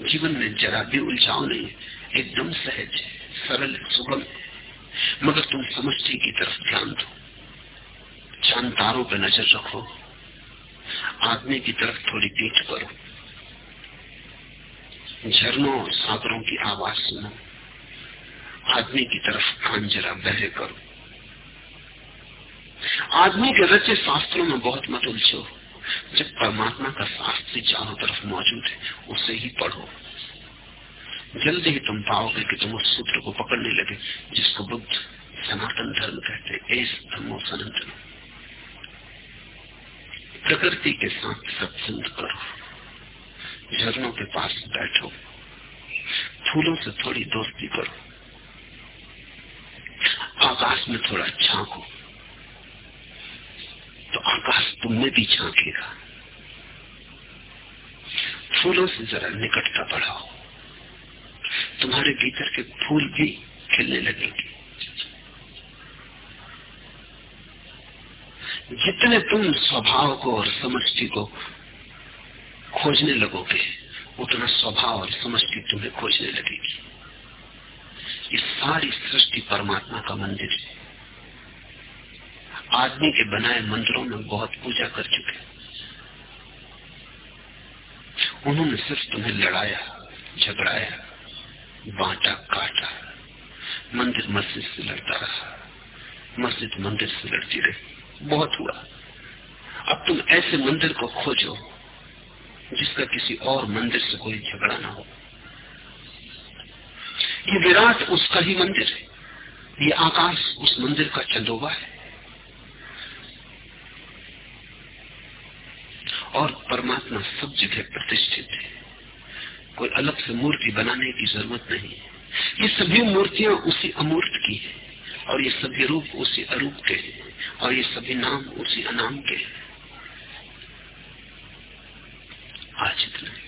जीवन में जरा भी उलझाव नहीं, एकदम सहज, सरल, सुगम। मगर तुम समझती की तरफ़ ध्यान दो। चाँद तारों पर नज़र रखो। आदमी की तरफ़ थोड़ी पीठ करो। झरनों और सागरों की आवाज़ सुनो। आदमी की तरफ़ कान जरा बहरे करो। आदमी के रचे शास्त्रों में बहुत मत उलझो। जब परमात्मा का शास्त्र चारों तरफ़ मौजूद है, उसे ही पढ़ो। जल्दी ही तुम पाओगे कि तुम उस सूत्र को पकड़ने लगे, जिसको बुद्ध सनातन धर्म कहते एस धर्मो सनातन प्रकृति के साथ सत्संग करो। झरनों के पास बैठो। फूलों से थोड़ी दोस्ती करो। आकाश में थोड़ा झांको। तो आकाश तुमने भी झांकेगा फूलों से जरा निकटता बढ़ाओ। तुम्हारे भीतर के फूल भी खिलने लगेंगे। जितने तुम स्वभाव को और समष्टि को खोजने लगोगे, उतना स्वभाव और समष्टि तुम्हें खोजने लगेगी। ये सारी सृष्टि परमात्मा का मंदिर है। आदमी के बनाए मंदिरों में बहुत पूजा कर चुके उन्होंने सिर्फ़ तुम्हें लड़ाया, झगड़ाया, बांटा, काटा। मंदिर मस्जिद से लड़ता रहा। मस्जिद मंदिर से लड़ती रही। बहुत हुआ। अब तुम ऐसे मंदिर को खोजो, जिसका किसी और मंदिर से कोई झगड़ा ना हो। ये विराट उसका ही मंदिर है। ये आकाश उस मंदिर का चंदोबा है। और परमात्मा सब जगह प्रतिष्ठित है। कोई अलग से मूर्ति बनाने की ज़रूरत नहीं है। ये सभी मूर्तियाँ उसी अमूर्त की है और ये सभी रूप उसी अरूप के हैं और ये सभी नाम उसी अनाम के हैं। आज इतना।